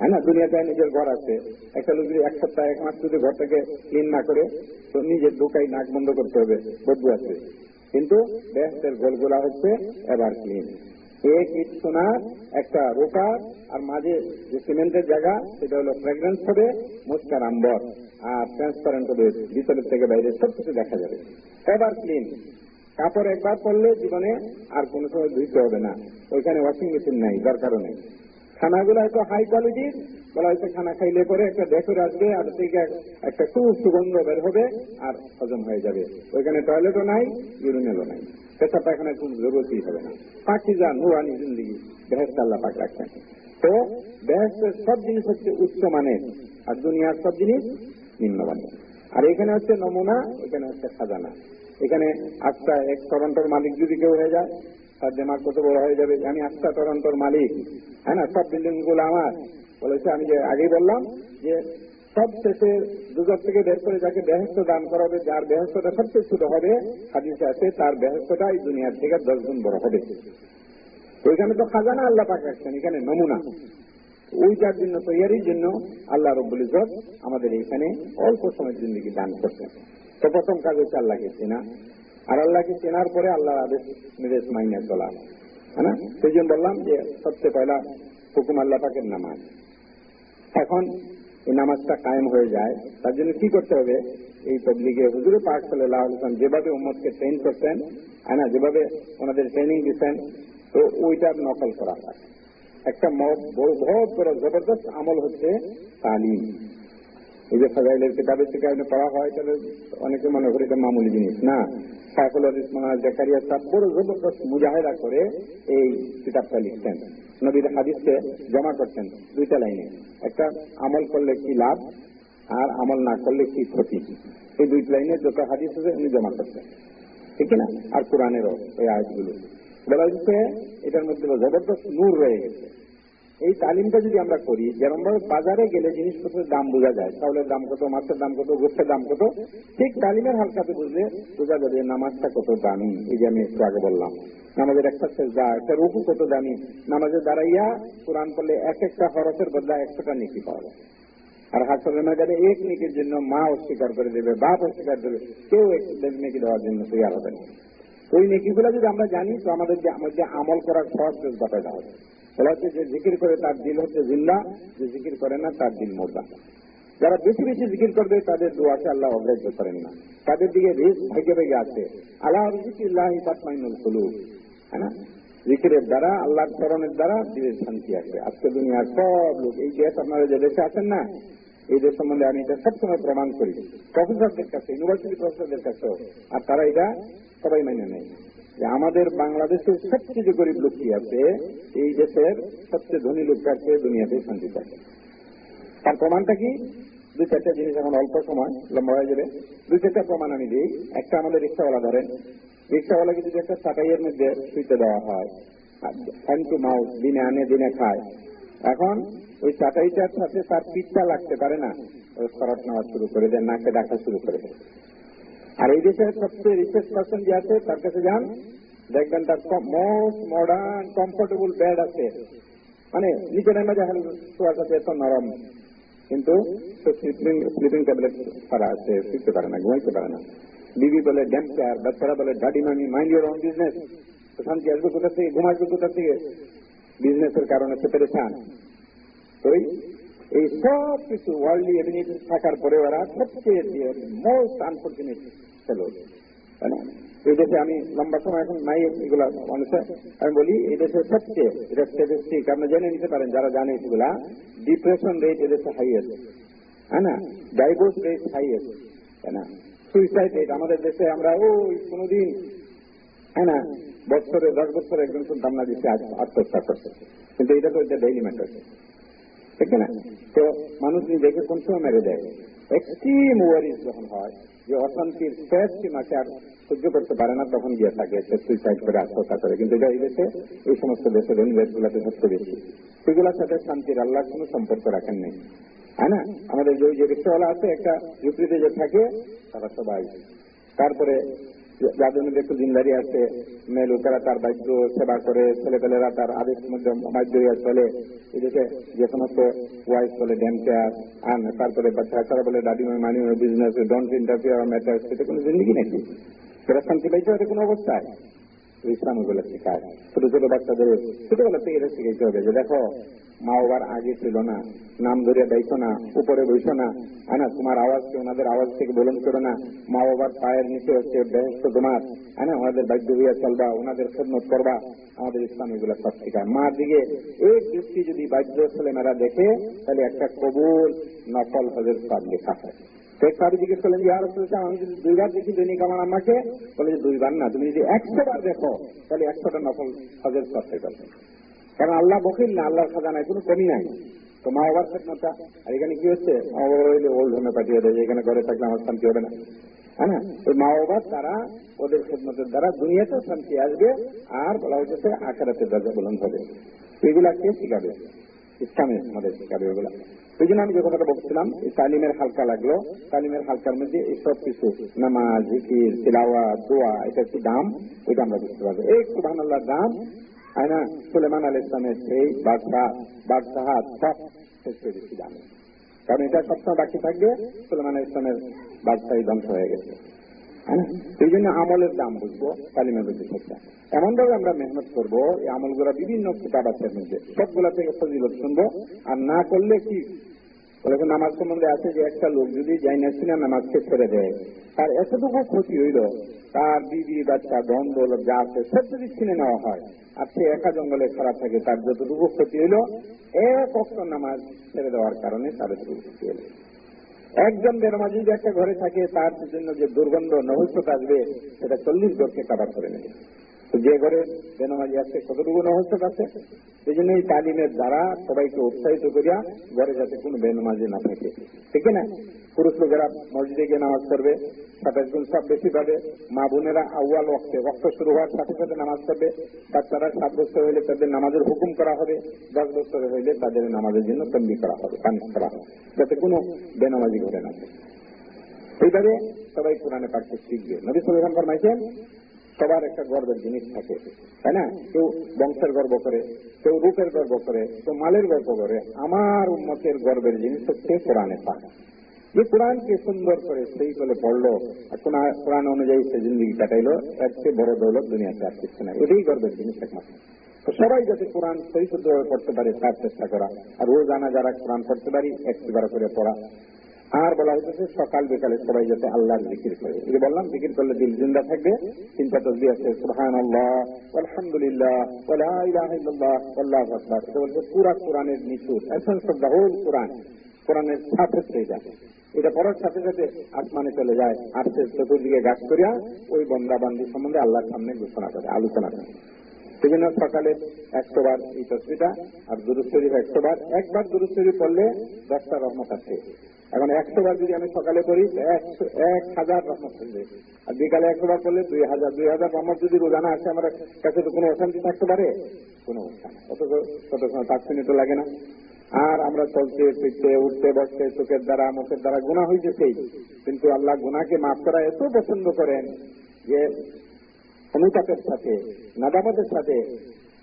হ্যাঁ না দুনিয়াতে নিজের ঘর আছে একটা লোক যদি এক সপ্তাহ এক মাস যদি ঘরটাকে ক্লিন না করে তো নিজের ঢোকাই নাক বন্ধ করতে হবে বদু আছে কিন্তু বেহেস্তের গোলগোলা হচ্ছে এবার ক্লিন এক ইট সোনার একটা রোকার আর মাঝে যে সিমেন্টের জায়গা, সেটা হলো ফ্রেগরেন্স হবে, মুস্কার আম্বর, আর ট্রান্সপারেন্ট হবে, ভিতরের থেকে বাইরে সব কিছু দেখা যাবে। এবার ক্লিন কাপড় একবার পরলে জীবনে আর কোনো সময় ধুইতে হবে না। ওইখানে ওয়াশিং মেশিন নাই, দরকারও নেই। খানাগুলো হয়তো হাই কোয়ালিটির বলা হয়তো খানা খাইলে পরে একটা ডেকর আসবে আর থেকে একটা খুব সুগন্ধ বের হবে আর হজম হয়ে যাবে। ওইখানে টয়লেটও নাই ইউরিনেলও নাই। পেশা পায়খানার খুব জরুরতই হবে না। পাখি যান নুরানি জিন্দিগি বেহেস্ত আল্লাহ পাক রাখছেন। তো বেহেস্তের সব জিনিস হচ্ছে উচ্চ মানের, আর দুনিয়ার সব জিনিস নিম্নমানের আর এখানে হচ্ছে নমুনা, এখানে হচ্ছে খাজানা। এখানে আটটা এক টরন্টোর মালিক যদি কেউ হয়ে যায় তার দেমাগ কত বড় হয়ে যাবে, আমি আটটা টরন্টোর মালিক। হ্যাঁ না? সব বিল্ডিংগুলো আমার। বলেছে, আমি যে আগেই বললাম যে সব শেষে দুজক থেকে বের করে যাকে বেহস্ত দান করা হবে যার বেহস্তটা সবচেয়ে ছোট হবে, হাদিসে আছে, তার বেহস্তটা এই দুনিয়ার থেকে দশ গুণ বড় হবে। ওইখানে তো খাজানা আল্লাহ পাক রাখছেন, এখানে নমুনা। ওইটার জন্য, তৈয়ারির জন্য আল্লাহ রব্বুল ইজত আমাদের এখানে অল্প সময়ের জিন্দগি দান করছেন। তো প্রথম কাজ হচ্ছে আল্লাহকে চেনা। আর আল্লাহকে চেনার পরে আল্লাহর আদেশ নির্দেশ মাইনে চলা হ্যাঁ না? সেই জন্য বললাম যে সবচেয়ে পয়লা হুকুম আল্লাহ পাকের নামাজ। এখন এই নামাজটা কায়েম হয়ে যায়, তার জন্য কি করতে হবে? এই তবলিগে হুজুরে পাক সাল্লাহ আলসালাম যেভাবে উম্মদকে ট্রেন করতেন হ্যাঁ না? যেভাবে ওনাদের ট্রেনিং দিচ্ছেন, তো ওইটার নকল করা হয়। একটা বড় বড়, জবরদস্ত আমল হচ্ছে তালিম। এই যে ফাজাইলের কিতাবের থেকে আপনি পড়া হয়, তাহলে অনেকে মনে করে এটা মামুলি জিনিস। না সাইফুল ইসমান জাকারিয়া সাহেব বড় জবরদস্ত মুজাহেদা করে এই কিতাবটা লিখতেন। নবীর হাদিসকে জমা করতেন দুইটা লাইনে। একটা, আমল করলে কি লাভ? আর আমল না করলে কি ক্ষতি? এই দুই লাইনে যত হাদিস আছে উনি জমা করতেন। ঠিক না? আর কোরআনেরও এই আয়াতগুলো। বলা হচ্ছে এটার মধ্যে জবরদস্ত নূর রয়ে গেছে। এই তালিমটা যদি আমরা করি যেমন ভাবে বাজারে গেলে জিনিসপত্রের দাম বোঝা যায়, চাউলের দাম কত, মাছের দাম কত, গোষ্ঠের দাম কত, ঠিক তালিমের হালকাতে বুঝলে বোঝা যাবে নামাজটা কত দামি। এই যে আমি একটু আগে বললাম, নামাজের একটা সেজদা, একটা রুকু কত দামি নামাজের দাঁড়াইয়া কোরআন পড়লে এক একটা হরফের বদলা একশোটা নেকি পাওয়া যায়। আর হাসরের ময়দানে এক নেকির জন্য মা অস্বীকার করে দেবে, বাপ অস্বীকার দেবে, কেউ এক নেকি দেওয়ার জন্য তৈরি হবে না ওই নেকিগুলো যদি আমরা জানি, তো আমাদের যে আমল করার সহজ ব্যাপারটা হবে বলা হচ্ছে যে জিকির করে তার দিল হচ্ছে জিন্দা, যে জিকির করে না তার দিল মোর্দা যারা বেশি বেশি জিকির করবে, তাদের দোয়াকে আল্লাহ অগ্রাহ্য করেন না। তাদের দিকে রিস ভাগ্যে ভেগে আছে। আল্লাহ জিকিল্লাহ তাতমাইনুল কুলুব। হ্যাঁ জিকিরের দ্বারা, আল্লাহর স্মরণের দ্বারা দিলের শান্তি আসবে আজকে দুনিয়ার সব লোক, এই দেশ আপনারা যে দেশে আছেন না, এই দেশ সম্বন্ধে আমি এটা সবসময় প্রমাণ করি। প্রফেসরদের কাছে, ইউনিভার্সিটি প্রফেসরদের কাছেও। আর তারা এটা সবাই মেনে নেয়। যে আমাদের বাংলাদেশের সবচেয়ে যে গরিব লোকটি আছে? এই দেশের সবচেয়ে ধনী লোকটার চেয়ে দুনিয়াতে শান্তি থাকে তার প্রমাণটা কি? দুই চারটা জিনিস এখন অল্প সময়, লম্বা হয়ে যাবে। দুই চারটা প্রমাণ আমি দিই। একটা আমাদের রিক্সাওয়ালা ধরেন। রিক্সাওয়ালাকে যদি একটা চাটাইয়ের মধ্যে শুইতে দেওয়া হয় হ্যান্ড টু মাউথ, দিনে আনে, দিনে খায়। এখন ওই চাটাইটার সাথে তার পিঠটা লাগতে পারে না। খরচ নেওয়া শুরু করে দেয় নাকে ডাকা শুরু করে দেয় আর এই দেশের সবচেয়ে রিচার্জ পার্সন যে আছে, তার কাছে যান। দেখবেন তার মোস্ট মডার্ন কমফোর্টেবল বেড আছে। মানে নিচে নেমে যা শোয়ার এত নরম। কিন্তু স্লিপিং ট্যাবলেট ছাড়া আছে শুতে পারে না, ঘুমাইতে পারে না। বিবি বলে ড্যাম চেয়ার বাচ্চারা বলে ডাডি মামি মাইন্ড ইউর অন বিজনেস শান্তি আসবে কোথা থেকে ঘুমাসবে কোথা থেকে? বিজনেসের কারণে সে পেরেছান তো এই সব কিছু ওয়ার্ল্ডলি এভিনিটি থাকার পরে ওরা সবচেয়ে মোস্ট আনফর্চুনেট ছিল। তাই না? এই দেশে আমি লম্বা সময় এখন নাই, এগুলা মানুষে। আমি বলি, এই দেশে সবচেয়ে এটা স্ট্যাটিস্টিক আপনি জেনে নিতে পারেন, যারা জানে এগুলা ডিপ্রেশন রেট এদেশে হাইয়েস্ট হ্যাঁ না? ডাইভোর্স রেট হাইয়েস্ট তাই না? সুইসাইড রেট আমাদের দেশে আমরা ওই কোনোদিন হ্যাঁ না? বছরে, দশ বছরে একজন শুনতাম না দিচ্ছে আত্মহত্যা করছে। কিন্তু এটা তো এটা ডেইলি ম্যাটার ঠিক না? তো মানুষ নিজেকে কোন সময় মেরে দেয়। এক্সট্রিম ওয়ারিজ যখন হয় যে অশান্তির শেষ সীমাকে আর সহ্য করতে পারে না, তখন গিয়ে থাকে সে সুইসাইড করে আত্মহত্যা করে। কিন্তু এটা এই দেশে এই সমস্ত দেশের অন্য দেশগুলোতে সবচেয়ে বেশি। সেগুলোর সাথে শান্তির আল্লাহ কোনো সম্পর্ক রাখেন নেই। হ্যাঁ না? আমাদের যে রিক্সাওয়ালা আছে, একটা ইউপিতে যে থাকে, তারা সবাই। তারপরে যাদের মধ্যে একটু জিন্দারি আছে, মেয়ে লোকেরা তার বাদ্য সেবা করে, ছেলেপেলেরা তার আদেশ মধ্যে বাদ্য চলে। এদেশে যে সমস্ত ওয়াইফ বলে ড্যাম কেয়ার আর তারপরে বাচ্চারা বলে দাদি money business don't interfere matter সেটা কোনো জিন্দিগি নাকি? সেটা শান্তি পাইতে হবে কোনো অবস্থায়? ইসলাম ওগুলো শেখায়। ছোট ছোট বাচ্চাদের ছোটবেলা থেকে এটা শিখাইতে হবে যে, দেখো মা বাবার আগে ছিল না। নাম ধরে দেখো না, উপরে বসো না। হ্যাঁ তোমার আওয়াজকে ওনাদের আওয়াজ থেকে বলন করো না? মা বাবার পায়ের নিচে হচ্ছে বেহস্ত তোমার। হ্যাঁ ওনাদের বাধ্য হইয়া চলবা, ওনাদের খেদমত করবা। আমাদের ইসলাম এগুলো সব শেখায় মার দিকে এই দৃষ্টি যদি বাধ্য ছেলেমেয়েরা দেখে, তাহলে একটা কবুল, নকল হজের সব লেখা হয়। শেখ সাহেব জিজ্ঞেস যে আর আমি যদি দুইবার দেখি দৈনিক আমার আম্মাকে বলে যে দুইবার না, তুমি যদি একশো বার দেখো, তাহলে একশোটা নকল হজের সব পাবে কারণ আল্লাহ বকিল না, আল্লাহর খাজানায় কোনো কমি নাই। তো মা বাবার খেদমতটা আর এখানে কি হচ্ছে? মা বাবা হইলে ওল্ড হোমে পাঠিয়ে দেয় এখানে ঘরে থাকলে আমার শান্তি হবে না। হ্যাঁ ওই মা বাবার তারা ওদের খেদমতের দ্বারা দুনিয়াতেও শান্তি আসবে, আর বলা হচ্ছে আকারাতে দরজা বুলন্দ হবে। এগুলা কে শিখাবে? ইসলামে আমাদের শিখাবে ওগুলা ওই জন্য আমি যে কথাটা বলছিলাম তালিমের হালকা লাগল। তালিমের হালকার মধ্যে এই সব কিছু নামাজ, জিকির তিলাওয়া দোয়া, এটা কি দাম, ওইটা আমরা বুঝতে পারব। এই সুবাহ দাম না সুলেমান আল সেই বাদশাহ বাদশাহাত সব দাম কারণ এটা সবসময় বাকি থাকবে সুলেমান আল ইসলামের বাদশাহী ধ্বংস হয়ে গেছে। এই জন্য আমলের দাম বুঝব তালিমের মধ্যে থাকবে এমন ভাবে আমরা মেহনত করব, এই আমলগুলা বিভিন্ন কিতাব আছে মধ্যে। সবগুলা থেকে ফজিলত শুনব, আর না করলে কি? নামাজ সম্বন্ধে আছে যে একটা লোক যদি যাই না নামাজকে ছেড়ে দেয়, তার এতটুকু ক্ষতি হইল, তার বিবি, বাচ্চা ধন যা আছে, সব যদি ছিনে নেওয়া হয় আর সে একা জঙ্গলে ছাড়া থাকে, তার যতটুকু ক্ষতি হইল, এক অক্ত নামাজ ছেড়ে দেওয়ার কারণে তার এতটুকু ক্ষতি হইল। একজন বেরমাজি যদি একটা ঘরে থাকে, তার জন্য যে দুর্গন্ধ নহস্যতা আসবে, সেটা চল্লিশ ঘরকে কাবার করে নেবে। তো যে ঘরে বেনামাজি আছে, কতটুকু নহস্যতা আছে সেই জন্য এই তালিমের দ্বারা সবাইকে উৎসাহিত করিয়া ঘরে যাতে কোনো বেনামাজি না থাকে। ঠিক না পুরুষ লোকেরা মসজিদে গিয়ে নামাজ পড়বে, সাতাশ গুণ সব বেশি পাবে। মা বোনেরা আউয়াল ওয়াক্তে রক্ত শুরু হওয়ার সাথে সাথে নামাজ পড়বে। বাচ্চারা সাত বছর হইলে তাদের নামাজের হুকুম করা হবে, দশ বছর হইলে তাদের নামাজের জন্য তম্বি করা হবে পানিশ করা হবে, যাতে কোনো বেনামাজি ঘরে না এইভাবে সবাই কোরআনে পাঠকে শিখবে। নবী সাল্লাম ফরমাইছেন সবার একটা গর্বের জিনিস থাকে, তাই না? কেউ বংশের গর্ব করে, কেউ রূপের গর্ব করে, কেউ মালের গর্ব করে। আমার উন্মতের গর্বের জিনিস হচ্ছে কোরআনে পাক। যে কোরআনকে সুন্দর করে সেই বলে পড়ল কোরআন- অনুযায়ী সে জিন্দগি কাটাইলো, এর চেয়ে বড় দৌলত দুনিয়াতে আর কিছু না এটাই গর্বের জিনিস একমাত্র। তো সবাই যাতে কোরআন পরিশুদ্ধভাবে পড়তে পারে, তার চেষ্টা করা। আর রোজানা যারা কোরআন পড়তে পারি একটিবার করে পড়া। আর বলা হইতেছে সকাল বিকালে সবাই যাতে আল্লাহর জিকির করে। এই বললাম, জিকির করলে দিল জিন্দা থাকবে। চিন্তা তসবি আছে সুবহান আল্লাহ আলহামদুলিল্লাহ আল্লাহু এটা বলছে পুরা কোরআনের নিচুর এসেন্স অফ দ্য কোরআন। কোরআনের ছাপ হচ্ছে এটা। এটা পড়ার সাথে সাথে আসমানে চলে যায় আর চতুর্দিকে গাছ করিয়া ওই বন্দা বান্দি সম্বন্ধে আল্লাহর সামনে ঘোষণা করে, আলোচনা করে। সেই জন্য সকালে একশো বার এই তসবিটা, আর দুরুদ একশো বার একবার দুরুদ পড়লে দশটা রহমত আছে এখন একশো বার যদি আমি সকালে করি এক হাজার রহমত থাকবে আর বিকালে একশো বার পড়লে দুই হাজার দুই হাজার রহমত যদি রোজানা আসে, আমার কাছে তো কোনো অশান্তি থাকতে পারে? কোনো অবস্থা না অথচ কত পাঁচ লাগে না। আর আমরা চলতে, ফিরতে, উঠতে, বসতে, চোখের দ্বারা, মুখের দ্বারা গুণা হইতেছেই। কিন্তু আল্লাহ গুনাকে মাফ করা এত পছন্দ করেন যে অনুতাপের সাথে, নাদামতের সাথে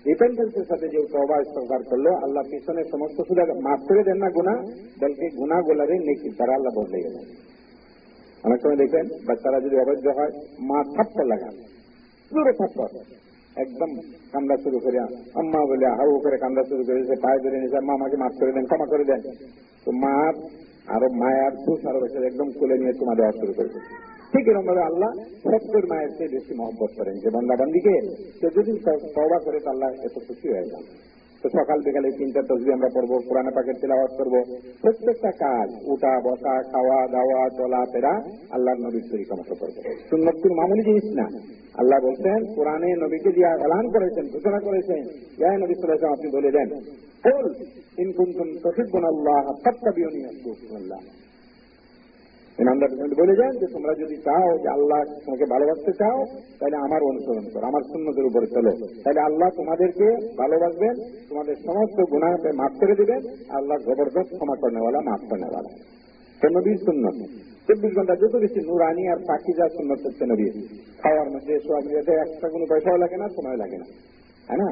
রিপেন্টেন্সের সাথে যে তবা ইস্তফার করল, আল্লাহ পিছনে সমস্ত সুদা মাফ করে দেন না গুণা বলকে গুণা গোলারে নেকি তারা আল্লাহ বদলে গেলেন। অনেক সময় দেখবেন, বাচ্চারা যদি অবৈধ হয়, মা থাপ্পর লাগান। পুরো থাপ্পর একদম কান্দা শুরু করে, আম্মা বলে হাউ করে কান্দা শুরু করে, সে পায়ে ধরে নিয়েছে মা, আমাকে মাফ করে দেন, ক্ষমা করে দেন। তো মার, আরও মায়ার দুষ আরও একদম খুলে নিয়ে তোমা দেওয়া শুরু করেছে ঠিক এরকম ভাবে আল্লাহ সত্তর মায়ের চেয়ে বেশি মহব্বত করেন। যে বন্দাবান্দিকে সে যদি তবা করে আল্লাহ এত খুশি হয়ে যান। তো সকাল বিকালে তিনটা তসবি আমরা পড়ব, কোরআনে পাকের তেলাওয়াত করব। প্রত্যেকটা কাজ, উঠা, বসা, খাওয়া, দাওয়া, চলা, ফেরা আল্লাহর নবীর তরিকা মতো করব সুন্নতুর মামুলি জিনিস না আল্লাহ বলছেন, কোরআনে নবীকে দিয়ে এলান করেছেন, ঘোষণা করেছেন, ইয়া নবী সাল্লাল্লাহু আপনি বলে দেন, কুল ইন কুনতুম তুহিব্বুন আল্লাহ ইমানদার বলে যান যে তোমরা যদি চাও যে আল্লাহ তোমাকে ভালোবাসতে চাও, তাহলে আমার অনুসরণ করো, আমার সুন্নতের উপরে চলো। তাহলে আল্লাহ তোমাদেরকে ভালোবাসবেন, তোমাদের সমস্ত গুণাকে মাফ করে দেবেন, আল্লাহ জবরদস্ত ক্ষমা করেনেওয়ালা, মাফ তো নবীর চব্বিশ ঘণ্টা যত বেশি নুরানি আর পাখিজা সুন্নত হচ্ছে নবীর খাওয়ার মধ্যে সব একটা কোনো পয়সাও লাগে না সময় লাগে না। হ্যাঁ না?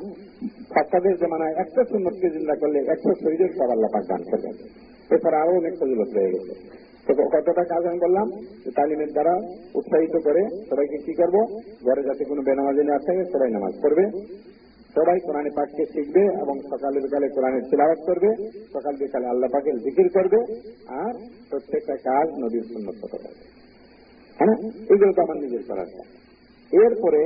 ফাঁসাদের জমানায় একটা সুন্নতকে জিন্দা করলে একশো শরীরের সব আল্লাহ পাক দান করবেন। এছাড়া আরও অনেক ফজিলত রয়ে গেছে। তো কতটা কাজ আমি বললাম তালিমের দ্বারা উৎসাহিত করে সবাইকে কি করব? ঘরে যাতে কোনো বেনামাজি না থাকে, সবাই নামাজ পড়বে। সবাই কোরআনে পাককে শিখবে এবং সকালে বিকালে কোরআনের তিলাওয়াত করবে, সকাল বিকালে আল্লাহ পাকের জিকির করবে, আর প্রত্যেকটা কাজ নদীর সুন্নত করবে। হ্যাঁ এগুলো তো আমার নিজের করার এরপরে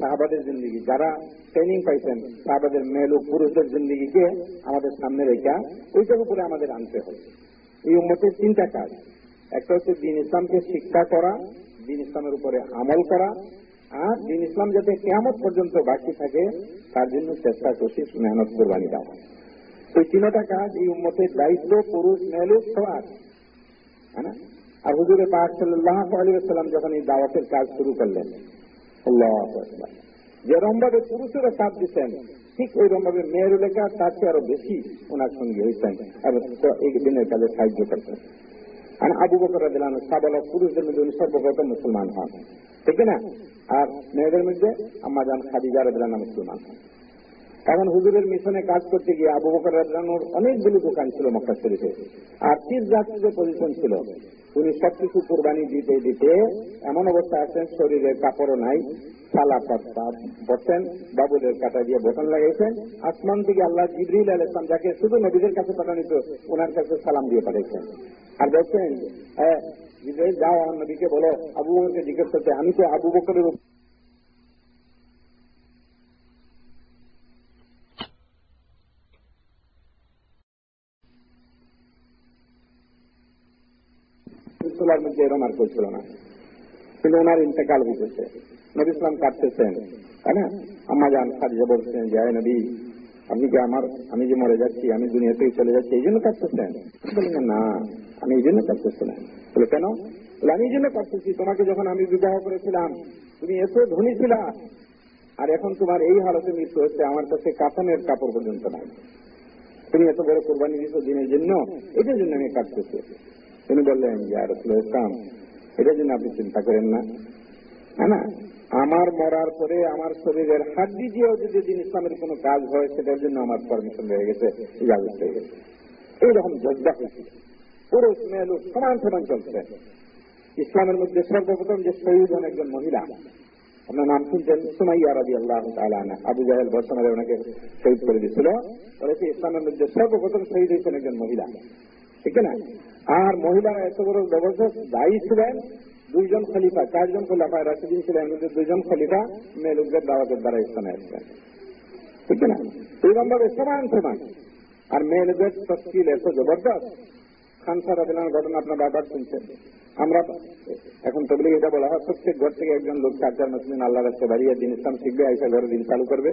সাহাবাদের জিন্দিগি, যারা ট্রেনিং পাইছেন, সাহাবাদের মেয়ে লোক পুরুষদের জিন্দিগিকে আমাদের সামনে রেখা, ওইটার উপরে আমাদের আনতে হবে। এই উন্মতের তিনটা কাজ। একটা হচ্ছে দিন ইসলামকে শিক্ষা করা, দিন ইসলামের উপরে আমল করা, আর দিন ইসলাম যাতে কেমন পর্যন্ত বাকি থাকে, তার জন্য চেষ্টা করছি মেহনত কোরবানি দেওয়া। ওই তিনটা কাজ এই উন্মতের দায়িত্ব, পুরুষ মেয়েলোক সবার। হ্যাঁ আর হুজুরে পাক সাল্লাহ যখন এই দাওয়াতের কাজ শুরু করলেন, আল্লাহ যেরকম ভাবে পুরুষেরা সাথ দিচ্ছেন ঠিক ওই রকমভাবে মেয়ের লেখা, তার চেয়ে আরও বেশি ওনার সঙ্গে হয়েছেন। এবং এই দিনের কাজে সাহায্য করতেন আর আবু বকর দিলাম সাবালক পুরুষদের মধ্যে উনি সর্বপ্রথম মুসলমান হন। ঠিক না আর মেয়েদের মধ্যে আম্মা যান খাদিজা দিলাম মুসলমান হন। এখন হুজুরের মিশনে কাজ করতে গিয়ে আবু বকর রাজানোর অনেকগুলো দোকান ছিল মক্কা শরীফে। আর তীর যাত্রীদের পজিশন ছিল, উনি সবকিছু কোরবানি দিতে দিতে এমন অবস্থা আছেন, শরীরের কাপড়ও নাই সালা পাত্তা বসেন, বাবুদের কাটা দিয়ে বটন লাগাইছেন, আসমান থেকে আল্লাহ জিবরিল আল ইসলাম যাকে শুধু নবীদের কাছে পাঠানিত ওনার কাছে সালাম দিয়ে পাঠাইছেন। আর বলছেন হ্যাঁ যাও আমার নবীকে বলো, আবু বকরকে জিজ্ঞেস করতে, আমি তো আবু বকরের উপর মধ্যে এরম আর করছিল না কিন্তু ওনার ইন্তেকাল হইতেছে নবী ইসলাম কাটতেছেন তাই না আম্মা যান খাদিজা বলছেন যে আয় নবী আপনি কি আমার আমি যে মরে যাচ্ছি আমি দুনিয়া থেকে চলে যাচ্ছি এই জন্য কাটতেছেন বললেন না আমি এই জন্য কাটতেছি না বলে কেন বলে আমি এই জন্য কাটতেছি তোমাকে যখন আমি বিবাহ করেছিলাম তুমি এত ধনী ছিলা আর এখন তোমার এই হালতে মৃত্যু হচ্ছে আমার কাছে কাফনের কাপড় পর্যন্ত নাই তুমি এত বড় কোরবানি দিচ্ছ দিনের জন্য এটার জন্য আমি কাটতেছি তিনি বললেন ইসলাম এটার জন্য আপনি চিন্তা করেন না হ্যাঁ না আমার মরার পরে আমার শরীরের হাড্ডি দিয়েও যদি দিন ইসলামের কোনো কাজ হয় সেটার জন্য আমার পারমিশন হয়ে গেছে ইজাজত হয়ে গেছে এইরকম জজ্জা হয়েছিল পুরুষ মেয়ে সমান সমান চলছে ইসলামের মধ্যে সর্বপ্রথম যে শহীদ হন একজন মহিলা আপনার নাম শুনছেন সুমাইয়া রাজি আল্লাহ তালানা আবু জাহেল বর্ষমারে ওনাকে শহীদ করে দিয়েছিল বলেছে ইসলামের মধ্যে সর্বপ্রথম শহীদ হয়েছেন একজন মহিলা ঠিক না আর মহিলারা এত বড় জবরদস্ত দায়ী ছিলেন, দুইজন খলিফা, চারজন খলিফা রাশিদিন ছিলেন দুইজন খলিফা মেয়ে লোকদের দাওয়াতের দ্বারা স্থানে আসছেন ঠিক না? এইরকম ভাবে সমান সমান। আর মেয়ে তফসিল এত জবরদস্ত। খানসার আদিলার ঘটনা আপনার বারবার শুনছেন। আমরা এখন তবলিগ এটা বলা হয়, প্রত্যেক ঘর থেকে একজন লোক চার চার মুসলিম আল্লাহ রাস্তে বাড়িয়ে দিন, ইসলাম শিখবে, আইসা ঘরে দিন চালু করবে।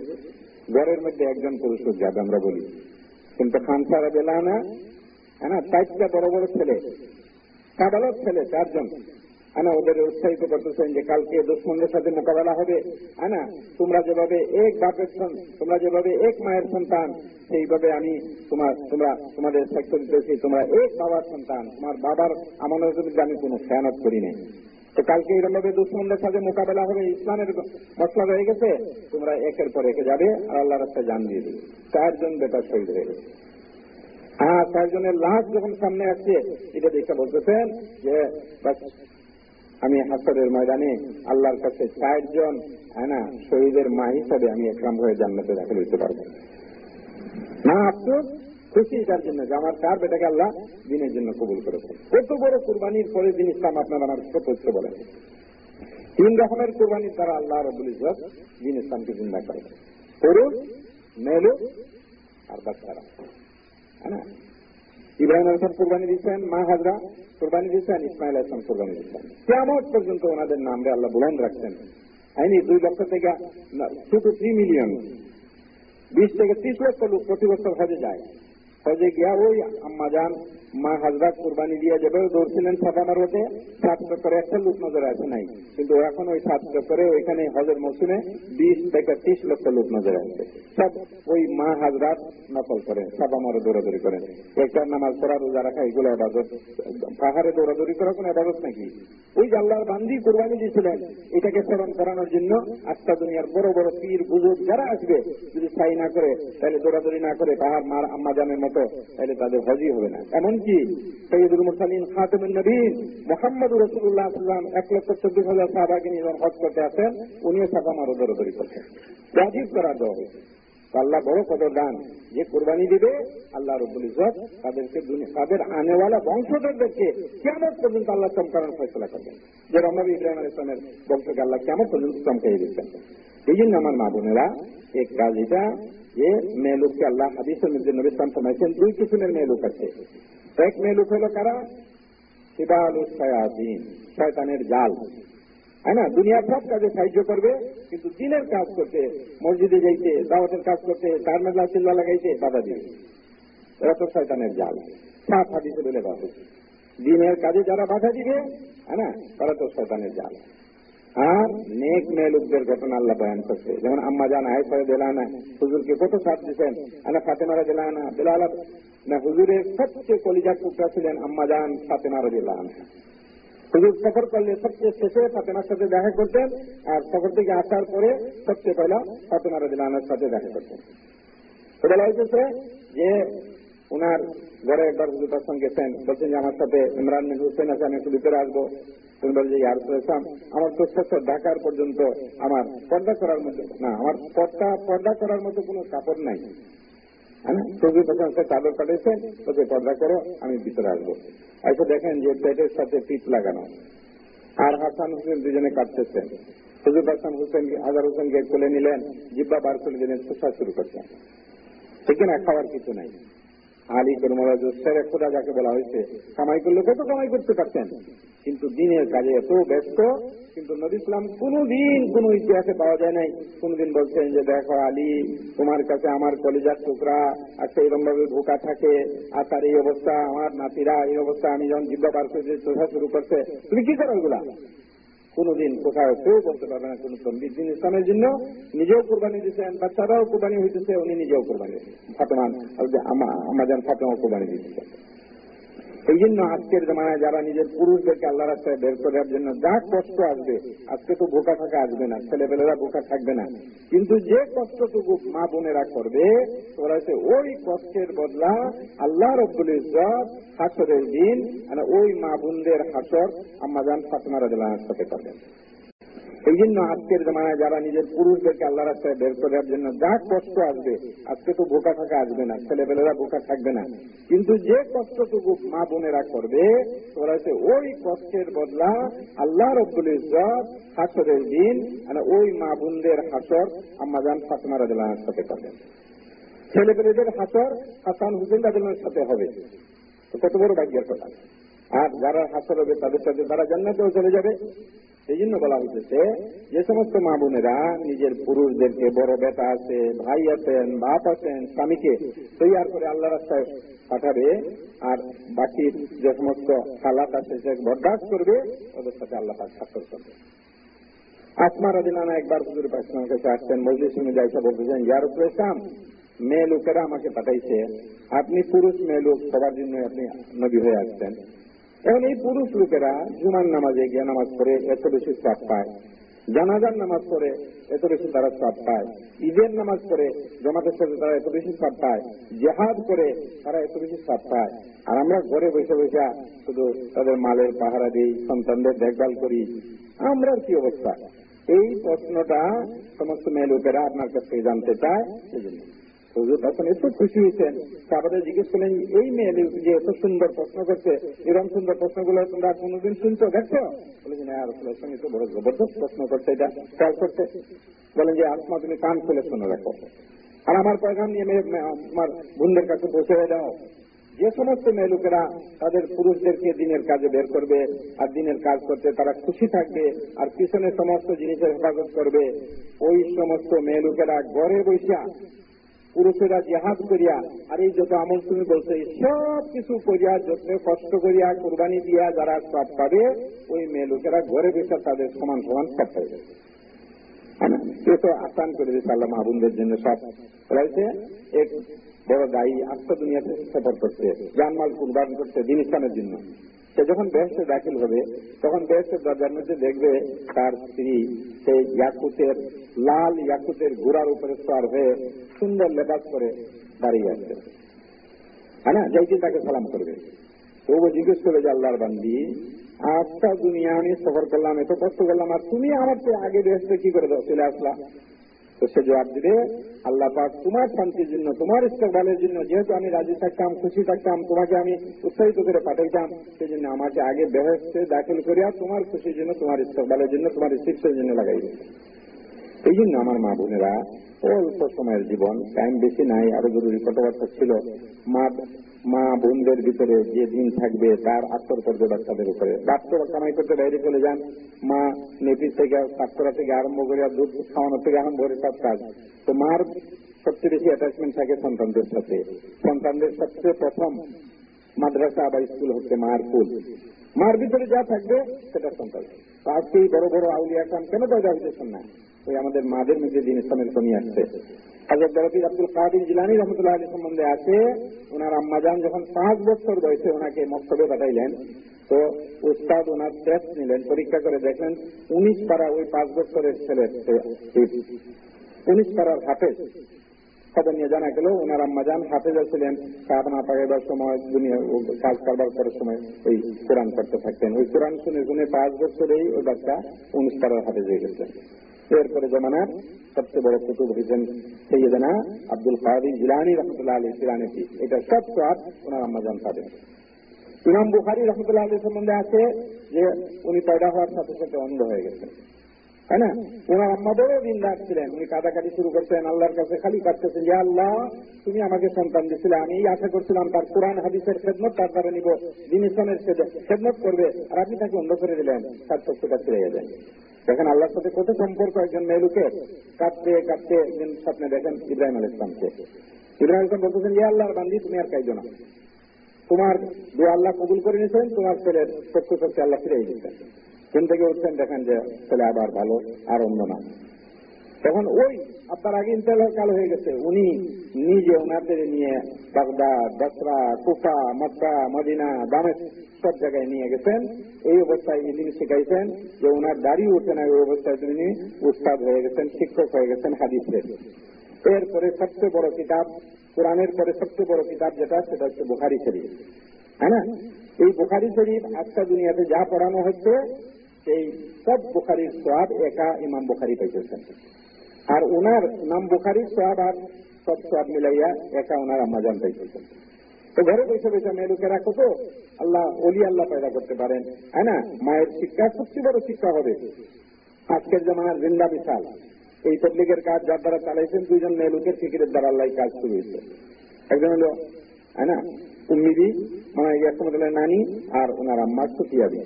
ঘরের মধ্যে একজন পুরুষ যাবে, আমরা বলি। কিন্তু খানসার আদিলানা হ্যাঁ না চারটা বড় বড় ছেলে। কাদালত ছেলে, চারজন। হ্যাঁ ওদের উৎসাহিত করতেছেন যে কালকে দুশ্মনদের সাথে মোকাবেলা হবে। হ্যাঁ না তোমরা যেভাবে এক বাপের তোমরা যেভাবে এক মায়ের সন্তান, সেইভাবে আমি তোমার, তোমরা তোমাদের সাক্ষ্য দিতেছি, তোমরা এক বাবার সন্তান। তোমার বাবার মধ্যে আমি কোনো খেয়ানত করি নাই। তো কালকে এরকম ভাবে সাথে মোকাবেলা হবে, ইসলামের মশলা রয়ে গেছে। তোমরা একের পর একে যাবে আর আল্লাহ রাস্তায় জান দিয়ে দেবে। চারজন বেটার শহীদ হয়ে গেছে। হ্যাঁ চারজনের লাশ যখন সামনে আসছে, এটা দেখে বলতেছেন যে আমি হাসরের ময়দানে আল্লাহর কাছে চারজন হ্যাঁ না, শহীদের মা হিসাবে আমি একরাম হয়ে জান্নাতে দাখিল হইতে পারব। না আফসোস, খুশি এটার জন্য যে আমার চার বেটাকে আল্লাহ দিনের জন্য কবুল করেছে কত বড় কুরবানির পরে দিন ইসলাম আপনার আমার সত্য বলেন। তিন রকমের কুরবানির দ্বারা আল্লাহ রবুল ইজত দিন ইসলামকে জিন্দা করে পুরুষ মেলু আর বাচ্চারা। ইব্রাহিম আসলাম কোরবানি দিচ্ছেন, মা হাজরা কোরবানি দিচ্ছেন, ইসমাইল আসলাম কোরবানি দিচ্ছেন। কেমন পর্যন্ত ওনাদের নামে আল্লাহ বুলন্দ রাখছেন। আইনি দুই লক্ষ থেকে টু টু থ্রি মিলিয়ন বিশ থেকে ত্রিশ লক্ষ লোক প্রতি বছর হজে যায়। হজে গিয়া ওই আম্মা যান মা হাজরা কোরবানি দিয়ে যেভাবে দৌড়ছিলেন সাদা মারোতে সাত চক্করে একটা লোক নজরে আসে নাই কিন্তু এখন ওই সাত চক্করে ওইখানে হজের মৌসুমে বিশ থেকে ত্রিশ লক্ষ লোক নজরে আসবে সব ওই মা হাজরাত নকল করেন সাদা মারো দৌড়াদৌড়ি করেন একটা নামাজ পড়া রোজা রাখা এগুলো আবাদত পাহাড়ে দৌড়াদৌড়ি করা কোনো আবাদত নাকি ওই যে আল্লাহর বান্দি কোরবানি দিয়েছিলেন এটাকে স্মরণ করানোর জন্য আত্মা দুনিয়ার বড় বড় পীর বুজুর্গ যারা আসবে যদি সাই না করে তাহলে দৌড়াদৌড়ি না করে পাহাড় মার আম্মা জানের মতো তাহলে তাদের হজই হবে না। এমনকি সৈয়দুল মুরসালিন, খাতুমুন নবীন মোহাম্মদ রসুল্লাহ সাল্লাম এক লক্ষ চব্বিশ হাজার সাহাবাকে নিয়ে যখন হজ করতে আসেন, উনিও সাফা মারো দৌড়াদৌড়ি করছেন। রাজীব করা দেওয়া আল্লাহ বড় কদর দান, যে কোরবানি দিবে, আল্লাহ রবুল ইজত তাদেরকে তাদের আনেওয়ালা বংশধরদেরকে কেমন পর্যন্ত আল্লাহ চমকানোর ফয়সলা করবেন। যে রহমদ ইব্রাহিম আল ইসলামের বংশকে আল্লাহ কেমন পর্যন্ত চমকাই দিচ্ছেন। এই জন্য আমার মা বোনেরা, এক কাজ এটা যে মেয়ে লোককে আল্লাহ হাদিসের মধ্যে নবী ইসলাম দুই কিসিমের মেয়ে লোক আছে। এক মেয়ে লোক হলো কারা? সিবাল শয়াদিন শয়তানের জাল। হ্যাঁ না? দুনিয়ার সব কাজে সাহায্য করবে, কিন্তু দিনের কাজ করতে, মসজিদে যাইতে, দাওয়াতের কাজ করতে, তার মেলা চিল্লা লাগাইতে বাধা দিবে। এরা তো শয়তানের জাল। সাত হাদিসে বলে দেওয়া দিনের কাজে যারা বাধা দিবে হ্যাঁ না? তারা তো শয়তানের জাল। আর নেক মেয়ে লোকদের ঘটনা আল্লাহ বয়ান করছে যেমন আম্মা জান আয় করে দিলানা হুজুরকে কত সাথ দিচ্ছেন আনা ফাতেমারা দিলানা বেলাল না হুজুরের সবচেয়ে কলিজার টুকরা ছিলেন আম্মা জান ফাতেমারা দিলানা হুজুর সফর করলে সবচেয়ে শেষে ফাতেমার সাথে দেখা করতেন আর সফর থেকে আসার পরে সবচেয়ে পয়লা ফাতেমা রাজিলানের সাথে দেখা করতেন বলা হয়েছে যে ওনার ঘরে একবার হুজুর পাশন গেছেন বলছেন যে আমার সাথে ইমরান হুসেন আছে আমি একটু ভিতরে আসব যে আমার তো শেষ ঢাকার পর্যন্ত আমার পর্দা করার মতো, না, আমার পর্দা পর্দা করার মতো কোনো কাপড় নাই। হ্যাঁ সবজি দোকান সে চাদর কাটেছে ওকে পর্দা করো, আমি ভিতরে আসব। এসে দেখেন যে পেটের সাথে পিঠ লাগানো। আর হাসান হোসেন দুজনে কাটতেছেন হুজুর হাসান হোসেন আজার হোসেনকে কোলে নিলেন, জিব্বা বার করে দিলেন শুরু করছেন ঠিক না খাওয়ার কিছু নাই। আলী করমারা সেরে খোদা যাকে বলা হয়েছে, কামাই করলে কত কামাই করতে পারতেন? কিন্তু দিনের কাজে এত ব্যস্ত, কিন্তু নবী ইসলাম কোনদিন কোন ইতিহাসে পাওয়া যায় নাই। কোনদিন বলছেন যে, দেখো আলী, তোমার কাছে আমার কলিজার টুকরা, আর সেইরকম ভাবে ভোকা থাকে, আর তার এই অবস্থা, আমার নাতিরা এই অবস্থা, আমি যখন জিব্বা বার করে চোখা শুরু করছে, তুমি কি করো ওগুলা কোনদিন কোথাও কেউ বলতে পারবে না, কোন তম্বির দিন ইসলামের জন্য নিজেও কোরবানি দিচ্ছেন, বাচ্চারাও কোরবানি হইতেছে, উনি নিজেও কোরবানি ফাতেমান আমাদের ফাতেমাও কোরবানি দিচ্ছেন। এই জন্য আজকের জমানায় যারা নিজের পুরুষদেরকে আল্লাহ রাস্তায় বের করার জন্য যা কষ্ট আসবে, আজকে তো বোকা থাকা আসবে না, ছেলেপেলেরা বোকা থাকবে না। কিন্তু যে কষ্টটুকু মা বোনেরা করবে ওরা সে ওই কষ্টের বদলা আল্লাহ রব্বুল ইজত হাসরের দিন মানে ওই মা বোনদের হাসর আম্মাজান ফাতমা রাজলানের সাথে করবেন। এই জন্য আজকের জমানায় যারা নিজের পুরুষদেরকে আল্লাহ রাস্তায় বের করার জন্য যা কষ্ট আসবে, আজকে তো বোকা থাকা আসবে না, ছেলেপেলেরা বোকা থাকবে না। কিন্তু যে কষ্টটুকু মা বোনেরা করবে, ওরা হচ্ছে ওই কষ্টের বদলা আল্লাহ রব্বুল ইজত হাসরের দিন মানে ওই মা বোনদের হাসর আম্মাজান ফাতমা রাজলানের সাথে করবেন ছেলেপেলেদের হাসর হাসান হুসেন রাজলানের সাথে হবে। কত বড় ভাগ্যের কথা। আর যারা হাসর হবে তাদের সাথে তারা জান্নাতেও চলে যাবে। সেই জন্য বলা হইতেছে যে সমস্ত মা বোনেরা নিজের পুরুষদেরকে বড় বেটা আছে, ভাই আছেন, বাপ আছেন, স্বামীকে তৈয়ার করে আল্লাহ রাস্তায় পাঠাবে, আর বাকি যে সমস্ত হালাত আছে সে বরদাস্ত করবে, ওদের সাথে আল্লাহ পাক স্বাক্ষর করবে। আসমা রাদিনানা একবার হুজুর পাকিস্তানের কাছে আসছেন মজলিস যাইসা বলতেছেন ইয়ার উপরে ইসলাম, মেয়ে লোকেরা আমাকে পাঠাইছে। আপনি পুরুষ, মেয়ে লোক, সবার জন্য আপনি নবী হয়ে আসছেন। এখন এই পুরুষ লোকেরা জুমার নামাজে গিয়ে নামাজ পড়ে, এত বেশি চাপ পায়। জানাজার নামাজ পড়ে, এত বেশি তারা চাপ পায়। ঈদের নামাজ পড়ে, জমাতের সাথে তারা এত বেশি চাপ পায়। জেহাদ করে তারা এত বেশি চাপ পায়। আর আমরা ঘরে বসে বসে শুধু তাদের মালের পাহারা দিই, সন্তানদের দেখভাল করি। আমরা কি অবস্থা? এই প্রশ্নটা সমস্ত মেয়ে লোকেরা আপনার কাছ থেকে জানতে চায়, সেই জন্য। হুজুর তখন এত খুশি হয়েছেন। তারপরে জিজ্ঞেস করলেন, এই মেয়ে যে এত সুন্দর প্রশ্ন করছে এরকম সুন্দর প্রশ্নগুলো তোমরা কোনোদিন শুনছো, দেখছ? বলেছেন আর সঙ্গে তো বড় জবরদস্ত প্রশ্ন করছে এটা, খেয়াল করছে। বলেন যে, আসমা, তুমি কান খুলে শুনে রাখো আর আমার পয়গাম নিয়ে আমার বোনদের কাছে পৌঁছে দাও। যে সমস্ত মেয়ে লোকেরা তাদের পুরুষদেরকে দিনের কাজে বের করবে আর দিনের কাজ করতে তারা খুশি থাকবে আর পিছনে সমস্ত জিনিসের হেফাজত করবে, ওই সমস্ত মেয়ে লোকেরা গড়ে বৈশা পুরুষেরা জেহাদ করিয়া আর এই যত আমল তুমি বলছো সব কিছু করিয়া যত কষ্ট করিয়া, কোরবানি দিয়া যারা সব পাবে, ওই মেয়ে লোকেরা ঘরে বসে তাদের সমান সমান সব পাইবে সে তো আসান করে দিয়েছে আল্লাহ মাহবুনদের জন্য সব রয়েছে এক বড় দায়ী আত্ম দুনিয়াতে সফর করছে, জানমাল কুরবান করছে, দিন ইসলামের জন্য। সে যখন বেহেস্টে দাখিল হবে, তখন বেহেস্টের দরজার মধ্যে দেখবে তার স্ত্রী সেই ইয়াকুতের, লাল ইয়াকুতের ঘোড়ার উপরে সর হয়ে সুন্দর লেবাস করে দাঁড়িয়ে আছে। হ্যাঁ যাইতে তাকে সালাম করবে। ও জিজ্ঞেস করবে যে আল্লাহর বান্দি আচ্ছা দুনিয়া আমি সফর করলাম, এত কষ্ট করলাম, আর তুমি আমার আগে বেহেস্টে কি করে চলে আসলা। তো সে জবাব দিবে, আল্লাহ পাক তোমার শান্তির জন্য, তোমার ইস্তেকবালের জন্য, যেহেতু আমি রাজি থাকতাম, খুশি থাকতাম, তোমাকে আমি উৎসাহিত করে পাঠাইতাম সেই জন্য আমাকে আগে বেহেস্তে দাখিল করিয়া তোমার খুশির জন্য, তোমার ইস্তেকবালের জন্য, তোমার শিক্ষার জন্য লাগাই এই জন্য আমার মা বোনেরা অল্প সময়ের জীবন টাইম বেশি নাই, আরও জরুরি কথাবার্তা ছিল। মা মা বোনদের ভিতরে যে দিন থাকবে, তার আত্মর করবে বাচ্চাদের উপরে। বাচ্চারা কামাই করতে বাইরে চলে যান। মা নেপির থেকে স্বাস্থ্যরা থেকে আরম্ভ করে দুধ খাওয়ানোর থেকে আরম্ভ করে সব কাজ। তো মার সবচেয়ে বেশি অ্যাটাচমেন্ট থাকে সন্তানদের সাথে। সন্তানদের সবচেয়ে প্রথম মাদ্রাসা বা স্কুল হচ্ছে মার কুল। মার ভিতরে যা থাকবে, সেটা সন্তান। আজকে বড় বড় আউলিয়া কাম কেন পয়দা হইতেছেন না? ওই আমাদের মাদের মধ্যে দিন ইসলামের কমি আসছে হাজর দরফির আব্দুল কাদির জিলানি রহমতুল্লাহ আলী সম্বন্ধে আছে। ওনার আম্মাজান যখন পাঁচ বছর বয়সে ওনাকে মক্তবে পাঠাইলেন, তো উস্তাদ ওনার টেস্ট নিলেন, পরীক্ষা করে দেখলেন উনিশ পাড়া ওই পাঁচ বছরের ছেলে উনিশ পাড়ার হাফেজ। খবর নিয়ে জানা গেল, ওনার আম্মাজান হাফেজা ছিলেন কাপনা পাকাইবার সময়, দুনিয়া কাজ করবার করার সময় ওই কোরআন করতে থাকতেন। ওই কোরআন শুনে শুনে পাঁচ বছরেই ওই বাচ্চা উনিশ তারা হাফেজ হয়ে গেছেন এরপরে জমানার সবচেয়ে বড় কুতুব হয়েছেন সৈয়দনা আব্দুল কাদির জিলানি রহমতুল্লাহ আলী জিলানি এটা সব সব ওনার আম্মাজান পাবেন ইমাম বুখারি রহমতুল্লাহ আলী সম্বন্ধে আছে যে উনি পয়দা হওয়ার সাথে সাথে অন্ধ হয়ে গেছেন। তাই না? ওনার আম্মা বড় দিনদার ছিলেন। উনি কাটাকাটি শুরু করতেন আল্লাহর কাছে খালি কাটতেছেন যে, আল্লাহ, তুমি আমাকে সন্তান দিছিলে। আমি এই আশা করছিলাম তার কোরআন, হাদিসের খেদমত তার দ্বারা নিব। দিন ইসলামের খেদমত করবে আর আপনি তাকে অন্ধ করে দিলেন, তার চক্ষুটা ছিঁড়ে গেলেন দেখেন আল্লাহর সাথে কত সম্পর্ক একজন মেয়ে লোকের। কাঁদতে কাঁদতে একদিন স্বপ্নে দেখেন ইব্রাহিম আল ইসলামকে ইব্রাহিম ইসলাম বলতেছেন ইয়ে আল্লাহর বান্দি, তুমি আর কাইজো না। তোমার দু আল্লাহ কবুল করে নিয়েছেন, তোমার ছেলের সত্য সত্যি আল্লাহ ফিরে এসেছেন ঘুম থেকে উঠছেন, দেখেন যে ছেলে আবার ভালো, আর অন্য না। তখন ওই আপনার আগে ইন্টাল কালো হয়ে গেছে। উনি নিজে ওনাদের নিয়ে Baghdad, Basra, Kufa, Mecca, Medina দামেশ সব জায়গায় নিয়ে গেছেন। এই অবস্থায় তিনি শিখাইছেন যে ওনার দাড়ি উঠে না, ওই অবস্থায় তিনি উস্তাদ হয়ে গেছেন, শিক্ষক হয়ে গেছেন হাদিসের। এরপরে সবচেয়ে বড় কিতাব, কোরআনের পরে সবচেয়ে বড় কিতাব যেটা, সেটা হচ্ছে বুখারি শরীফ। হ্যাঁ না? এই বুখারি শরীফ আজকা দুনিয়াতে যা পড়ানো হচ্ছে, সেই সব বুখারির সোয়াব একা ইমাম বুখারি পাইতেছেন। আর ওনার নাম বুখারির সোয়াব আর সব সোয়াব মিলাইয়া একা ওনার আম্মাজান পাইতেছেন তো ঘরে বসে বসে মেয়ে লোকেরা কত আল্লাহ, অলি আল্লাহ পয়দা করতে পারেন। হ্যাঁ না? মায়ের শিক্ষা সবচেয়ে বড় শিক্ষা হবে। আজকের জামানার জিন্দা বিশাল। এই তবলিগের কাজ যার দ্বারা চালাইছেন, দুইজন মেয়ে লোকের ফিকিরের দ্বারা আল্লাহ কাজ শুরু হয়েছে। একজন হলো হ্যাঁ না? উম্মিদি মানে ইয়াসমতুল্লাহ নানি আর ওনার আম্মা সুফিয়াবি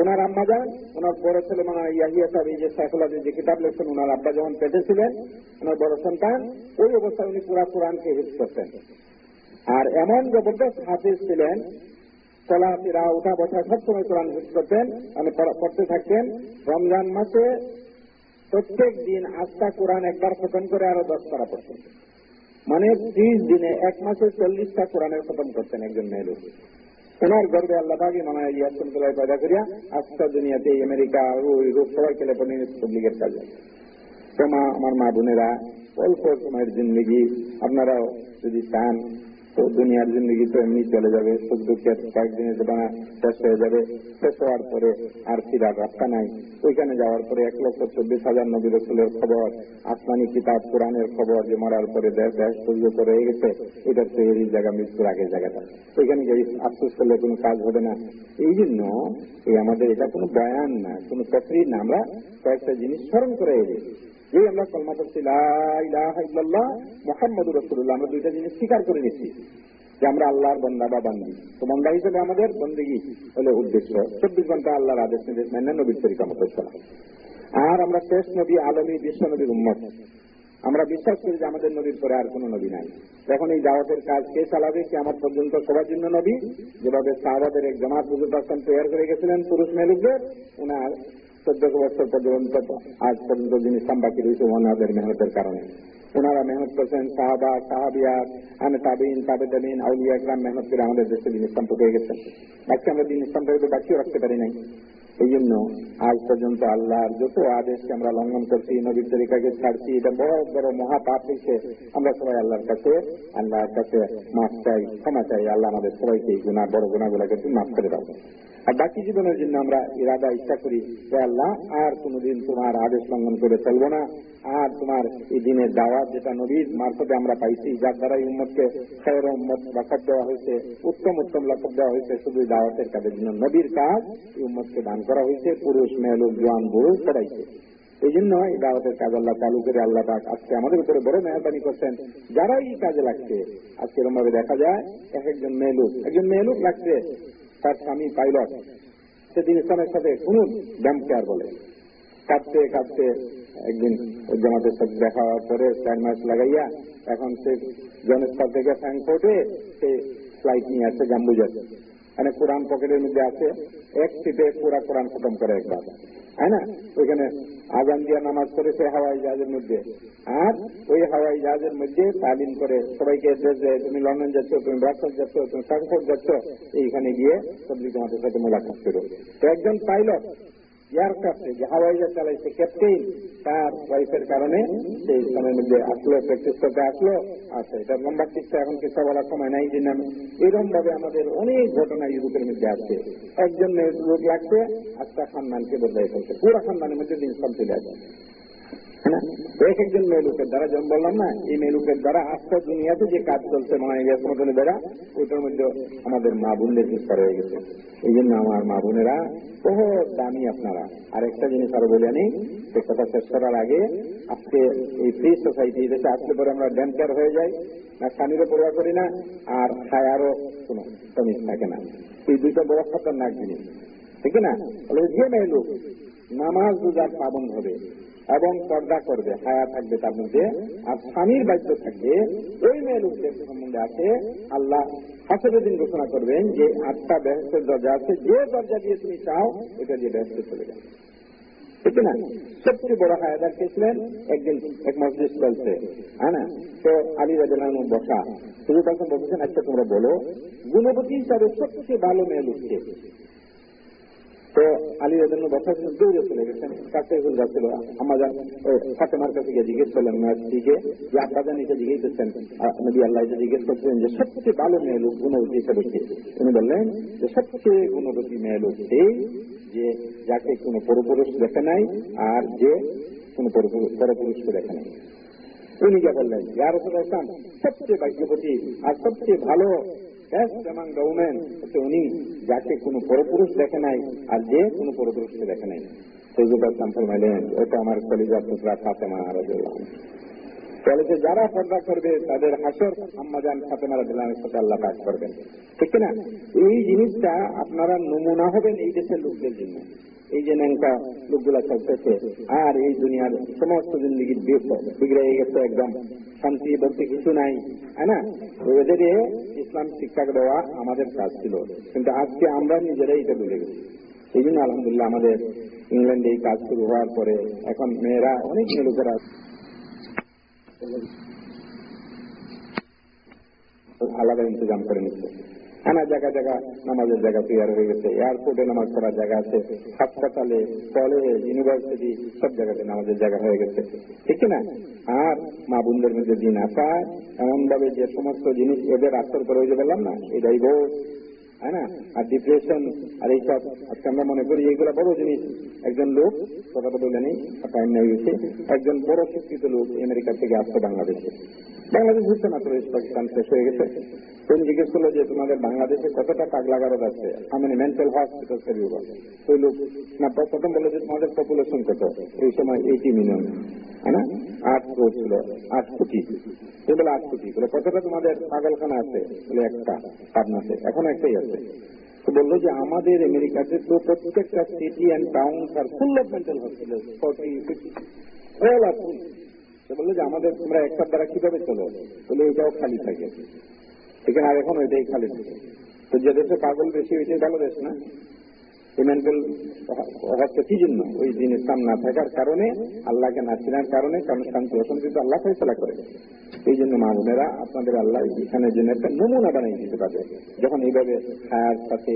ওনার আম্মা যান, ওনার বড় ছেলে মানে ইয়াহিয়া সাহেব, এই যে সাইফুল্লাহ যে কিতাব লিখছেন, ওনার আব্বা যখন পেটে ছিলেন, ওনার বড় সন্তান, ওই অবস্থায় উনি পুরা কোরআনকে হিট করতেন। আর এমন জবরদস্ত হাফিজ ছিলেন চলা ফেরা উঠা বসা সবসময় কোরআন হিট করতেন মানে পড়তে থাকতেন। রমজান মাসে প্রত্যেক দিন আস্থা কোরআন একবার খতম করে আরও দশ পারা পড়তেন। মানে ত্রিশ দিনে এক মাসে চল্লিশটা কোরআনের খতম করতেন একজন মেয়ে লোক। ওনার গর্বে আল্লাহ পাকি মানে ইয়াসুল পয়দা করিয়া আজকাল দুনিয়াতে আমেরিকা ওই রূপ সবাই খেলে পড়ে কাজে। তোমা আমার মা বোনেরা, অল্প সময়ের জিন্দগি, আপনারাও যদি চান তো দুনিয়ার জিন্দগি তো এমনি চলে যাবে সুখ দুঃখের কয়েকদিনের জীবনা শেষ হয়ে যাবে, শেষ হওয়ার পরে আর ফিরার রাস্তা নাই। ওইখানে যাওয়ার পরে এক লক্ষ চব্বিশ হাজার নবী রসুলের খবর, আসমানি কিতাব, কোরআনের খবর যে মরার পরে দেশ দেশ সূর্য করে গেছে এটার তো এই জায়গা, মৃত্যুর আগের জায়গাটা। ওইখানে গিয়ে আফসোস করলে কোনো কাজ হবে না। এই জন্য এই আমাদের এটা কোনো বয়ান না, কোনো তকরির না। আমরা কয়েকটা জিনিস স্মরণ করে এলি। এই আমরা কলমা করছি মোহাম্মদ রসুল্লাহ আমরা দুইটা জিনিস স্বীকার করে নিচ্ছি যে আমরা আল্লাহর বন্দা বা বান্দি। তো বন্দা হিসেবে আমাদের বন্দিগি হলে উদ্দেশ্য। চব্বিশ ঘণ্টা আল্লাহর আদেশ নির্দেশ মেনে নবীর তরিকা মতো আর আমরা শেষ নবী, আলমী, বিশ্ব নবীর উম্মত। আমরা বিশ্বাস করি যে আমাদের নবীর পরে আর কোন নবী নাই। এখন এই দাওয়াতের কাজ কে চালাবে কে আমার পর্যন্ত সবার জন্য নবী। যেভাবে সাহাবাদের এক জামাত আসলাম তৈরি করে গেছিলেন পুরুষ মেলুকদের ওনার চোদ্দশো বছর পর্যন্ত আজ পর্যন্ত যিনি সাম্বাকি রয়েছে ওনাদের মেহনতের কারণে। ওনারা মেহনত করছেন সাহাবা, সাহাবিয়া আমি তাবিন তাবেদাবিন আউলিয়া ইকরাম মেহনত করে আমাদের দেশে দিন ইসলাম পেয়ে গেছেন আজকে আমরা দিন ইসলাম বাকিও রাখতে পারি নাই। এই জন্য আজ পর্যন্ত আল্লাহর যত আদেশকে আমরা লঙ্ঘন করছি, নবীর তরিকাকে ছাড়ছি, এটা বড় বড় মহাপাপ হয়েছে। আমরা সবাই আল্লাহর কাছে আল্লাহর কাছে মাফ চাই, ক্ষমা চাই। আল্লাহ আমাদের সবাইকে এই গুণা বড় গুণাগুলোকে মাফ করে দাও। আর বাকি জীবনের জন্য আমরা ইরাদা ইচ্ছা করি যে আল্লাহ, আর কোনোদিন তোমার আদেশ লঙ্ঘন করে চলবো না। আর তোমার এই দিনের দাওয়াত যেটা নবীর মারফতে আমরা পাইছি, যার দ্বারা এই উম্মতকে খয়ের উম্মত লকব দেওয়া হয়েছে, উত্তম উত্তম লকব দেওয়া হয়েছে, শুধু দাওয়াতের কাজের জন্য নবীর কাজ এই উম্মতকে দান করা হয়েছে, পুরুষ, মেয়ে, লোক, জোয়ান, বুড়ো করাইছে এই জন্য এই দাওয়াতের কাজ আল্লাহ চালু করে আল্লাহ পাক আজকে আমাদের উপরে বড় মেহরবানি করছেন। যারা এই কাজে লাগছে, আজকে এরকম ভাবে দেখা যায়, এক একজন মেয়ে লোক, একজন মেয়ে লোক লাগছে তার স্বামী পাইলট। সেদিন ইসলামের সাথে শুনুন ড্যাম কেয়ার বলে। কাঁদতে কাঁদতে একদিন জামাতের সাথে দেখা হওয়ার পরে চার মাস লাগাইয়া এখন সে জনস্থল থেকে ফ্র্যাঙ্কফোর্টে সে ফ্লাইট নিয়ে আসছে জাম্বুজাতে মানে কোরআন পকেটের মধ্যে আছে, এক সিটে পুরা কোরআন খতম করে একবার। তাই না? ওইখানে আজান দিয়া নামাজ করেছে হাওয়াই জাহাজের মধ্যে। আর ওই হাওয়াই জাহাজের মধ্যে তালিম করে সবাইকে এড্রেস দেয় তুমি লন্ডন যাচ্ছ, তুমি ব্রাসেল যাচ্ছ, তুমি ফ্রাঙ্কফোর্ট যাচ্ছ। এইখানে গিয়ে সবজি তোমাদের সাথে মোলাকাত করো তো একজন পাইলট এয়ারক্রাফটে যে হাওয়াইজার চালাইছে ক্যাপ্টেন তার ওয়াইফের কারণে সেই সময়ের মধ্যে আসলো প্র্যাকটিস করতে আসলো আচ্ছা এটা লম্বা টিকটা এখন কিছু বলার সময় নাই, যে নাম এরকম ভাবে আমাদের অনেক ঘটনা ইউরোপের মধ্যে আছে। একজন মেয়ের লোক লাগছে আজকা খানদানকে বদলাই ফেলছে। পুরো খানদানের মধ্যে দিন সব চলে আসে হ্যাঁ? এক একজন মেয়েলুকের দ্বারা যেমন বললাম না, এই মেয়েলুকের দ্বারা আজকাল দুনিয়াতে যে কাজ চলছে মানে মতনের দ্বারা ওইটার মধ্যে আমাদের মা বোনদের বিস্তার হয়ে গেছে। এই জন্য আমার মা বোনেরা বহু দামি আপনারা। আর একটা জিনিস আরও বলে আনি সে কথা শেষ করার আগে, আজকে এই ফ্রি সোসাইটি দেশে আসলে পরে আমরা ড্যাম্পার হয়ে যাই। না, স্বামীরও পড়ুয়া করি না, আর খায়ারও কোনো কমিস থাকে না। এই দুইটা বড় খতরনাক জিনিস। ঠিক না? যে মেয়ে লোক নামাজ রোজার পাবন হবে এবং পর্দা করবে হায়া থাকবে তার মধ্যে। আর স্বামীর বাধ্য থাকবে, ওই মেয়ে লোকদের সম্বন্ধে আছে। আল্লাহ হাসের দিন ঘোষণা করবেন যে, আটটা বেহসের দরজা আছে, যে দরজা দিয়ে তুমি চাও, এটা দিয়ে বেহসে চলে যাবে সবচেয়ে বড় হায়াদার কে একদিন এক মসজিদ চলছে হ্যাঁ না? তো আলী রাজান বসা। শুধু তখন বলছেন আচ্ছা তোমরা বলো, গুণবতী হিসাবে সবচেয়ে ভালো মেয়ে লোককে তো আলী রাজন বসার জন্য দৌড়ে চলে গেছেন। কাছে হুল যাচ্ছিল আমাদের ফাতেমার কাছে গিয়ে জিজ্ঞেস করলেন মেয়াদিকে যে আব্বাজান এটা জিজ্ঞেসেছেন নবী আল্লাহ এটা জিজ্ঞেস করছেন যে, সবচেয়ে ভালো মেয়ে লোক গুণবতী হিসাবে কে? তিনি বললেন যে, সবচেয়ে গুণবতী মেয়ে লোক এই যে যাকে কোনো পরপুরুষ দেখে নাই আর যে কোনো পরপুরুষকে দেখে নাই। উনি যা বললেন যার সবচেয়ে ভাগ্যবতী আর সবচেয়ে ভালো বেস্ট এমাং দ্য উমেন হচ্ছে উনি যাকে কোনো পরপুরুষ দেখে নাই আর যে কোনো পরপুরুষকে দেখে নাই। সৈজুদ আসলাম ফরমাইলেন, ওটা আমার কলিজার টুকরা ফাতেমা রাজুল্লাহ বলেছে যারা পর্দা করবে, তাদের হাসর আম্মাজান ফাতেমা রাজুল্লাহের সাথে আল্লাহ কাজ করবেন। ঠিক না এই জিনিসটা আপনারা নমুনা হবেন এই দেশের লোকদের জন্য। এই যে ন্যাংটা লোকগুলা চলতেছে, আর এই দুনিয়ার সমস্ত জিন্দিগির বিগড়ে গেছে একদম। শান্তি বলতে কিছু নাই হ্যাঁ না? ওদের ইসলাম শিক্ষা দেওয়া আমাদের কাজ ছিল। কিন্তু আজকে আমরা নিজেরাই এটা ভুলে গেছি। এই জন্য আলহামদুলিল্লাহ আমাদের ইংল্যান্ডে এই কাজ শুরু হওয়ার পরে এখন মেয়েরা, অনেক মেয়ে লোকেরা আলাদা ইন্তজাম করে নিচ্ছে। নানা জায়গা জায়গা নামাজের জায়গা তৈরি হয়ে গেছে। এয়ারপোর্টে নামাজ করার জায়গা আছে। হাসপাতালে, কলেজ, ইউনিভার্সিটি, সব জায়গাতে নামাজের জায়গা হয়ে গেছে। ঠিক না আর মা বোনদের মধ্যে দিন আসা এমন ভাবে যে সমস্ত জিনিস এদের আসর করে যে বললাম না, এটাই বোধ না? আর ডিপ্রেশন আর এইসব আজকে আমরা মনে করি এইগুলো বড় জিনিস। একজন লোক কথাটা বলে নেই টাইম নেই গেছে একজন বড় শিক্ষিত লোক আমেরিকা থেকে আসতো বাংলাদেশে। বাংলাদেশ হচ্ছে না প্রদেশ পাকিস্তান শেষ হয়ে গেছে। তুমি জিজ্ঞেস করল যে তোমাদের বাংলাদেশে কতটা পাগলা গারদ আছে আমি মেন্টাল হসপিটাল করি ওই লোক, না প্রথম বলল যে তোমাদের পপুলেশন কত? এই সময় এইটি মিলিয়ন হ্যাঁ না? আট ক্রোড ছিল, আট কোটি। বলে আট কোটি। বলে, কতটা তোমাদের পাগলখানা আছে? বলে, একটা, পাবনাতে। এখন একটাই আছে। তো বলল যে আমাদের আমেরিকাতে তো প্রত্যেকটা সিটি অ্যান্ড টাউন আর ফুল অফ মেন্টাল হসপিটাল বলল যে আমাদের তোমরা একটার দ্বারা কীভাবে চলো? বলে ওইটাও খালি থাকে। এখানে আর এখন ওইটাই খালি থাকে। তো যে দেশে পাগল বেশি ওইটাই ভালো দেশ না? মেন্টাল হচ্ছে কি জন্য? ওই দিন ইসলাম না থাকার কারণে, আল্লাহকে না চেনার কারণে কারণ শান্তি অশান্তি তো আল্লাহ ফেসলা করে। এই জন্য মা বোনেরা, আপনাদের আল্লাহ এখানে জন্য একটা নমুনা বানিয়ে দিতে পারবে যখন এইভাবে ছায়ার সাথে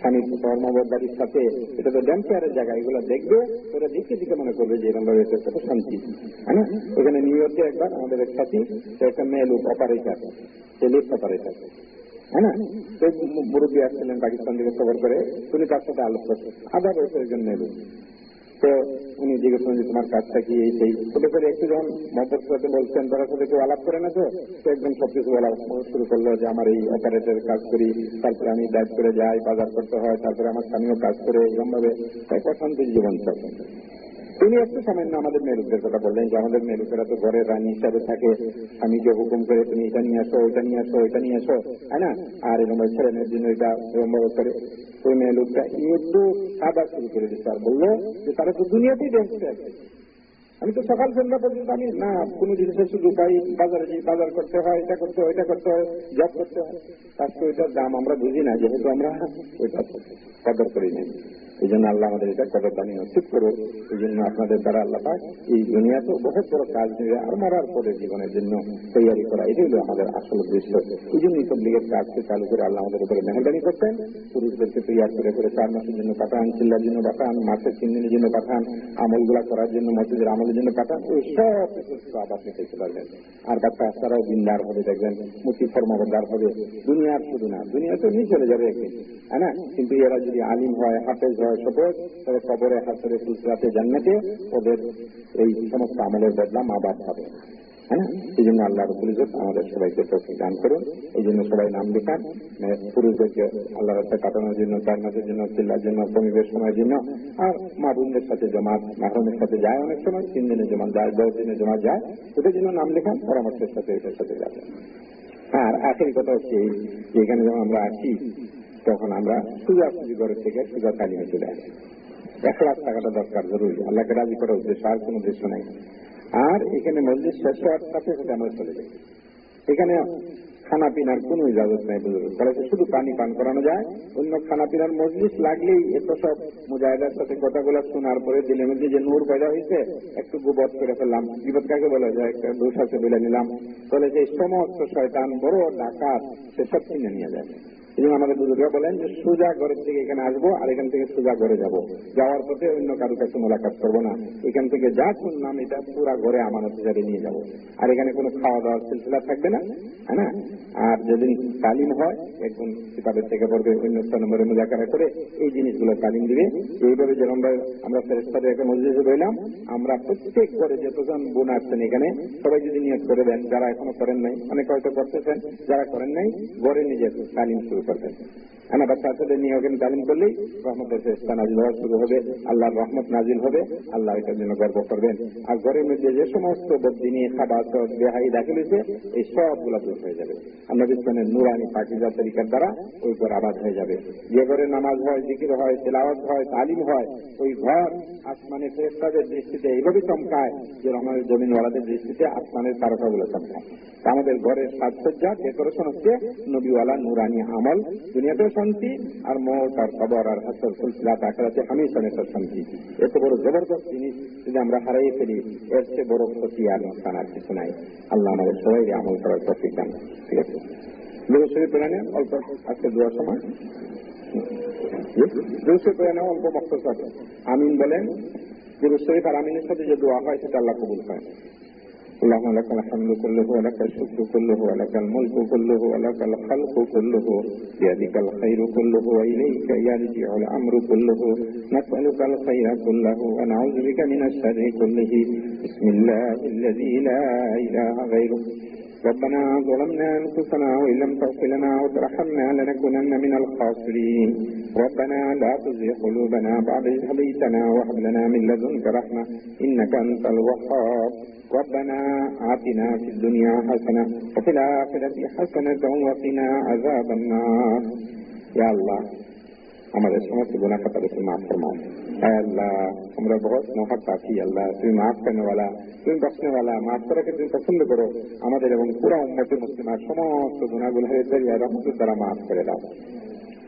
স্বামীর কর্মবাড়ির সাথে, এটা তো ড্যাম চেয়ারের জায়গা, এগুলো দেখবে, ওরা দেখে দিকে মনে করবে যে এরকম ভাবে এটা একটা শান্তি। হ্যাঁ না? এখানে নিউ ইয়র্কে একবার আমাদের এক সাথী একটা মেয়ে লোক অপারেটার সে লিফট অপারেটার হ্যাঁ মুরব্বী আসছিলেন পাকিস্তান থেকে খবর করে, উনি তার সাথে আলোচ করছেন। আধা বছরের জন্য এলো তো উনি জিজ্ঞেস করেন যে, তোমার কাজটা কি এই সেই? ছোটো করে একটু যখন সাথে বলছেন, তার সাথে কেউ আলাপ করে না তো? একদম সবকিছু বলা শুরু করল যে, আমার এই অপারেটর কাজ করি, তারপরে আমি ডাইভ করে যাই, বাজার করতে হয়, তারপরে আমার স্বামীও কাজ করে এরকম ভাবে অশান্তির জীবন চলে। তিনি একটু সামান্য আমাদের মেয়েলুকদের কথা বললেন যে আমাদের মেয়েলুকেরা তো ঘরের রানী হিসাবে থাকে। আমি যে হুকুম করে তুমি এটা নিয়ে আসো, ওইটা নিয়ে আসো, ওইটা নিয়ে আসো, তাই না? আর এরকম ছেলে মেয়ের জন্য এটা এরকম করে ওই মেয়েলুকটা একটু সাদা শুরু করে দিচ্ছে আর বলল যে তারা তো দুনিয়াতেই দেখতে আছে। আমি তো সকাল সন্ধ্যা পর্যন্ত আমি না, কোনো জিনিসের শুধু পাই, বাজারে যাই, বাজার করতে হয়, এটা করতে হয় এটা করতে হয় জব করতে হয়। আজকে ওইটার দাম আমরা বুঝি না, যেহেতু আমরা ওইটা কদর করি না। এই জন্য আল্লাহ আমাদের এটা কদর দানি নসিব করো এই জন্য আপনাদের দ্বারা আল্লাহ পাক এই দুনিয়াতে বহুত বড় কাজ নিয়ে আর মরার পরে জীবনের জন্য তৈরি করা, এটাই হলো আমাদের আসল উদ্দেশ্য। এই জন্য সব লীগের কাজকে চালু করে আল্লাহ আমাদের উপরে মেহরবানি করতেন। পুরুষদেরকে তৈরি করে করে চার মাসের জন্য পাঠান, চিল্লার জন্য পাঠান মাসের তিন দিনের জন্য পাঠান, আমলগুলা করার জন্য, মসজিদের আমলের জন্য পাঠান ওই সব সব আপনি পেতে পারবেন। আর বাচ্চা তারাও দিনদার হবে, দেখবেন মুক্তি ফর্মাবদার হবে। দুনিয়ার শুধু না দুনিয়া তো নিয়ে চলে যাবে একদিন হ্যাঁ কিন্তু এরা যদি আলিম হয়, হাফেজ হয় কবরে হাসরে ফুলসরাতে জান্নাতে ওদের এই সমস্ত আমলের বদলা মা বাপ হবে। হ্যাঁ? এই জন্য আমাদের সবাইকে দান করুন। এই জন্য সবাই নাম লেখান। মানে পুরুষদেরকে আল্লাহ কাটানোর জন্য মাসের জন্য চিল্লার জন্য সময়ের জন্য, আর মা বোনদের সাথে মাহরমের সাথে যায় অনেক সময়, তিন জমা যায়, দশ জমা যায় ওটার জন্য নাম লেখান পরামর্শের সাথে এটার সাথে যাবে। আর আখের কথা হচ্ছে এখানে যখন আমরা আসি তখন আমরা সুজা সুজি ঘরের থেকে সুজা তালিমে চলে আসি। লাখ টাকাটা দরকার, জরুরি। আল্লাহকে রাজি করার উদ্দেশ্য, আর কোনো উদ্দেশ্য নাই। আর এখানে মসজিদ শেষ হওয়ার সাথে সাথে আমরা চলে যাই। এখানে খানা পিনার কোন ইজাজত নাই বুঝলো কলেজে শুধু পানি পান করানো যায়, অন্য খানা পিনার মজলিস লাগলেই এত সব মুজাহিদার সাথে কথাগুলো শোনার পরে দিলের মধ্যে যে নূর পয়দা হয়েছে একটু গোবত করে ফেললাম। বিপদ কাকে বলা যায়? একটা দোষ আছে বলে নিলাম। যে সমস্ত শয়তান, বড় ডাকাত, সেসব কিনে নিয়ে যায় জন্য আমাদের বুজুর্গরা বলেন যে সোজা ঘরের থেকে এখানে আসব আর এখান থেকে সোজা ঘরে যাব। যাওয়ার পথে অন্য কারও কাছে মোলাকাত করব না। এখান থেকে যা শুনলাম, এটা পুরা ঘরে আমানত হিসাবে নিয়ে যাব। আর এখানে কোনো খাওয়া দাওয়ার সিলসিলা থাকবে না হ্যাঁ আর যেদিন তালিম হয় একজন কিতাবের থেকে পড়বে অন্য নম্বরে মোজাকারা করে এই জিনিসগুলো তালিম দিবে। এইভাবে যেরকম আমরা ফেরেস্তাদের একটা মসজিদে রইলাম আমরা প্রত্যেক ঘরে যতজন বোন আসছেন এখানে, সবাই যদি নিয়োগ করে দেন, যারা এখনও করেন নাই, অনেক হয়তো করতেছেন, যারা করেন নাই, ঘরে নিজে তালিম শুরু করবেন আনা বাচ্চাদের নিয়ে ওখানে করলেই রহমতের চেষ্টা নাজিল হওয়া শুরু হবে আল্লাহর রহমত নাজিল হবে আল্লাহ এটার জন্য গর্ব করবেন আর ঘরের মধ্যে যে সমস্ত বদিনী খাবার বেহাই দাখিল হয়েছে এই সবগুলো দূর হয়ে যাবে আমরা বিজ্ঞানের নুরানি পাকিজা তরিকার দ্বারা ওই ঘর আবাদ হয়ে যাবে যে ঘরে নামাজ হয় জিকির হয় তেলাওয়াত হয় তালিম হয় ওই ঘর আসমানের ফেরেস্তাদের দৃষ্টিতে এইভাবে চমকায় যে রহমানের জমিনওয়ালাদের দৃষ্টিতে আসমানের তারকাগুলো চমকায় আমাদের ঘরের সাজসজ্জা ডেকোরেশন হচ্ছে নবীওয়ালা নুরানি আমল দুনিয়াতেও শান্তি আর মত আর কবর আর হাসর ফুলসিলাত আখড়াতে হামেশা মেশা শান্তি। এত বড় জবরদস্ত জিনিস যদি আমরা হারাই ফেলি, এর চেয়ে বড় ক্ষতি আর নোকসান আর কিছু নাই। আল্লাহ আমাদের সবাই আমল করার তফিক দান। ঠিক আছে? দুরুশরীফ প্রাণে অল্প আজকে দুয়ার সময়। দুরুশরীফ প্রাণে অল্প বক্তব্য আমিন বলেন দুরুশরীফ আর আমিনের সাথে যে দোয়া হয়, সেটা আল্লাহ কবুল হয় اللهم لك الحمد كله ولك الشكر كله ولك الملك كله ولك الخلق كله. بيدك الخير كله وإليك يرجع الأمر كله. نسألك الخير كله ونعوذ بك من الشر كله. بسم الله الذي لا إله غيره. ربنا ظلمنا أنفسنا وإن لم تغفر لنا وترحمنا لنكونن من الخاسرين. ربنا لا تزغ قلوبنا بعد إذ هديتنا وهب لنا من لدنك رحمة إنك أنت الوهاب. ربنا آتنا في الدنيا حسنة وفي الآخرة حسنة وقنا عذاب النار يا الله আমাদের সমস্ত গুণা খাতা তুমি মাফ ফরমাও আল্লাহ আমরা বহুত মহাত পাখি আল্লাহ তুমি মাফ করেনেওয়ালা তুমি বক্সনেওয়ালা মাফ করাকে তুমি পছন্দ করো আমাদের এবং পুরা উন্নতি মুসলিমার সমস্ত গুণাগুলো হয়ে রহমতের দ্বারা মাফ করে দাও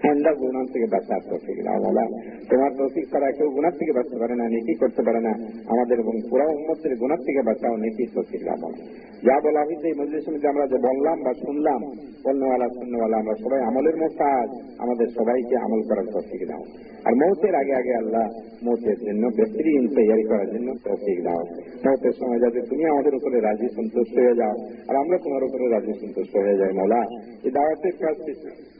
ঠান্ডা গুণার থেকে বাঁচার তৌফিক দাও মাওলা তোমার তৌফিক ছাড়া কেউ গুণার থেকে বাঁচতে পারে না, নেকি করতে পারে না। আমাদের এবং পুরো উম্মতের গুণার থেকে বাঁচাও, নেকি তৌফিক দাও মাওলা যা বলা হয়েছে এই মজলিসের মধ্যে আমরা যে বললাম বা শুনলাম বলনেওয়ালা শুননেওয়ালা আমরা সবাই আমলের মোকাজ আমাদের সবাইকে আমল করার তৌফিক দাও। আর মৌতের আগে আগে আল্লাহ মৌতের জন্য বেহতরিন তৈরি করার জন্য তৌফিক দাও। মৌতের সময় যাতে তুমি আমাদের উপরে রাজি, সন্তুষ্ট হয়ে যাও। আর আমরা তোমার উপরে রাজি, সন্তুষ্ট হয়ে যাই, মৌলা। এই দাওয়াতের কাজ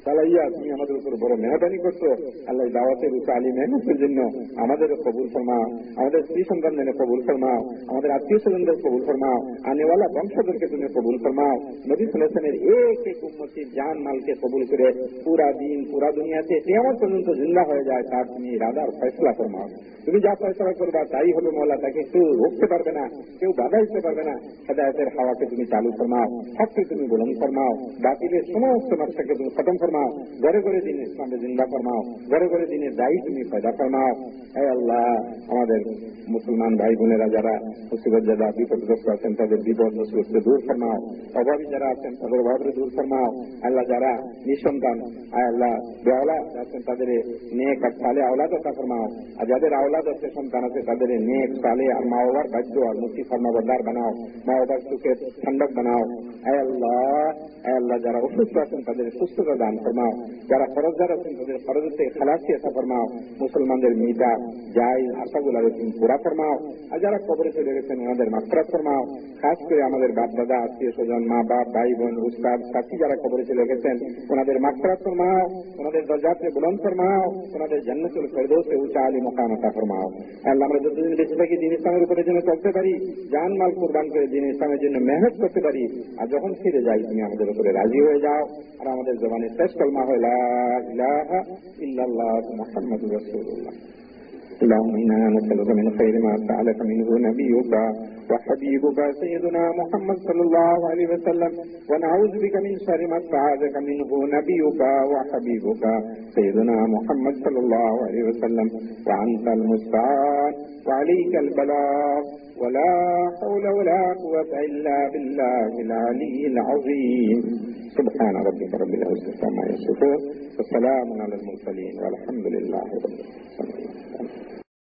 চালাইয়া তুমি আমাদের উপর বড় মেহরবানি করছ। আল্লাহ দাওয়াতের উচ্চ আলী মেহনতের জন্য আমাদের কবুল ফরমাও। আমাদের স্ত্রী সন্তানদের কবুল ফরমাও। আমাদের আত্মীয় স্বজনদের কবুল ফরমাও। আনেওয়ালা বংশধরকে তুমি কবুল ফরমাও। নবী সালামের এক এক উন্মতির জান মালকে কবুল করে পুরা দিন, পুরা দুনিয়াতে কেমন পর্যন্ত জিন্দা হয়ে যায় তার তুমি রাজার ফয়সলা ফরমাও। তুমি যা ফয়সলা করবা, তাই হবে মৌলা, তাকে কেউ রুখতে পারবে না, কেউ বাধা দিতে পারবে না। হেদায়তের হাওয়াকে তুমি চালু ফরমাও, হককে তুমি বলন ফরমাও। বাতিলের সমস্ত নকশাকে তুমি খতম ফরমাও। ঘরে ঘরে দিন ইসলামে জিন্দা ফরমাও ঘরে ঘরে দিনের দায়ী তুমি পয়দা ফরমাও হে আল্লাহ, আমাদের মুসলমান ভাই বোনেরা যারা মুসিবত যারা বিপদগ্রস্ত আছেন, তাদের বিপদ মুসিবতকে দূর ফরমাও। অভাবী যারা আছেন, তাদের অভাবকে দূর ফরমাও। আল্লাহ যারা নিঃসন্তান, আয় আল্লাহ বেআলাদ আছেন, তাদের নেক আর সালে আওলাদ কথা ফরমাও। আর যাদের আওলাদ আছে, সন্তান আছে, তাদের নেক, সালে মা বাবার বাধ্য আর মুক্তি ফরমাবদার বানাও। মা বাবার সুখের ঠান্ডক বানাও। আয় আল্লাহ আয় আল্লাহ, যারা অসুস্থ আছেন, তাদের সুস্থতা দান ফরমাও। যারা ফরজদার আছেন, তাদের ফরজতে খালাসি আসা ফরমাও, মুসলমানদের মিটা যাই আশাগুলা তুমি পুরা ফরমাও। আর যারা কবরে চলে গেছেন, ওনাদের মাত্রা ফরমাও। খাস করে আমাদের বাপ দাদা আত্মীয় স্বজন, মা বাপ, ভাই বোন, উস্তাদ, সাথী যারা কবরে চলে গেছেন, ওনাদের মাত্রা ফরমাও, ওনাদের দরজাতে বুলন্দ ফরমাও, ওনাদের জন্নতুল ফেরদৌসে উঁচা আলী মোকামতা ফরমাও। আল্লাহ, আমরা যতদিন বেঁচে থাকি দিন ইসলামের উপরে যেন চলতে পারি, জান মাল কোরবান করে দিন ইসলামের জন্য মেহনত করতে পারি, আর যখন ফিরে যাই, তুমি আমাদের উপরে রাজি হয়ে যাও, আর আমাদের জবানের শেষ কলমা হয় إله إلا الله محمد رسول الله. اللهم إنا نسألك من خير ما سألك منه نبيك وحبيبك سيدنا محمد صلى الله عليه وسلم ونعوذ بك من شر ما استعاذك منه نبيك وحبيبك سيدنا محمد صلى الله عليه وسلم. وأنت المستعان وعليك البلاغ ولا حول ولا قوة إلا بالله العلي العظيم. سبحان ربك رب العزة عما يصفون وسلام على المرسلين والحمد لله رب العالمين.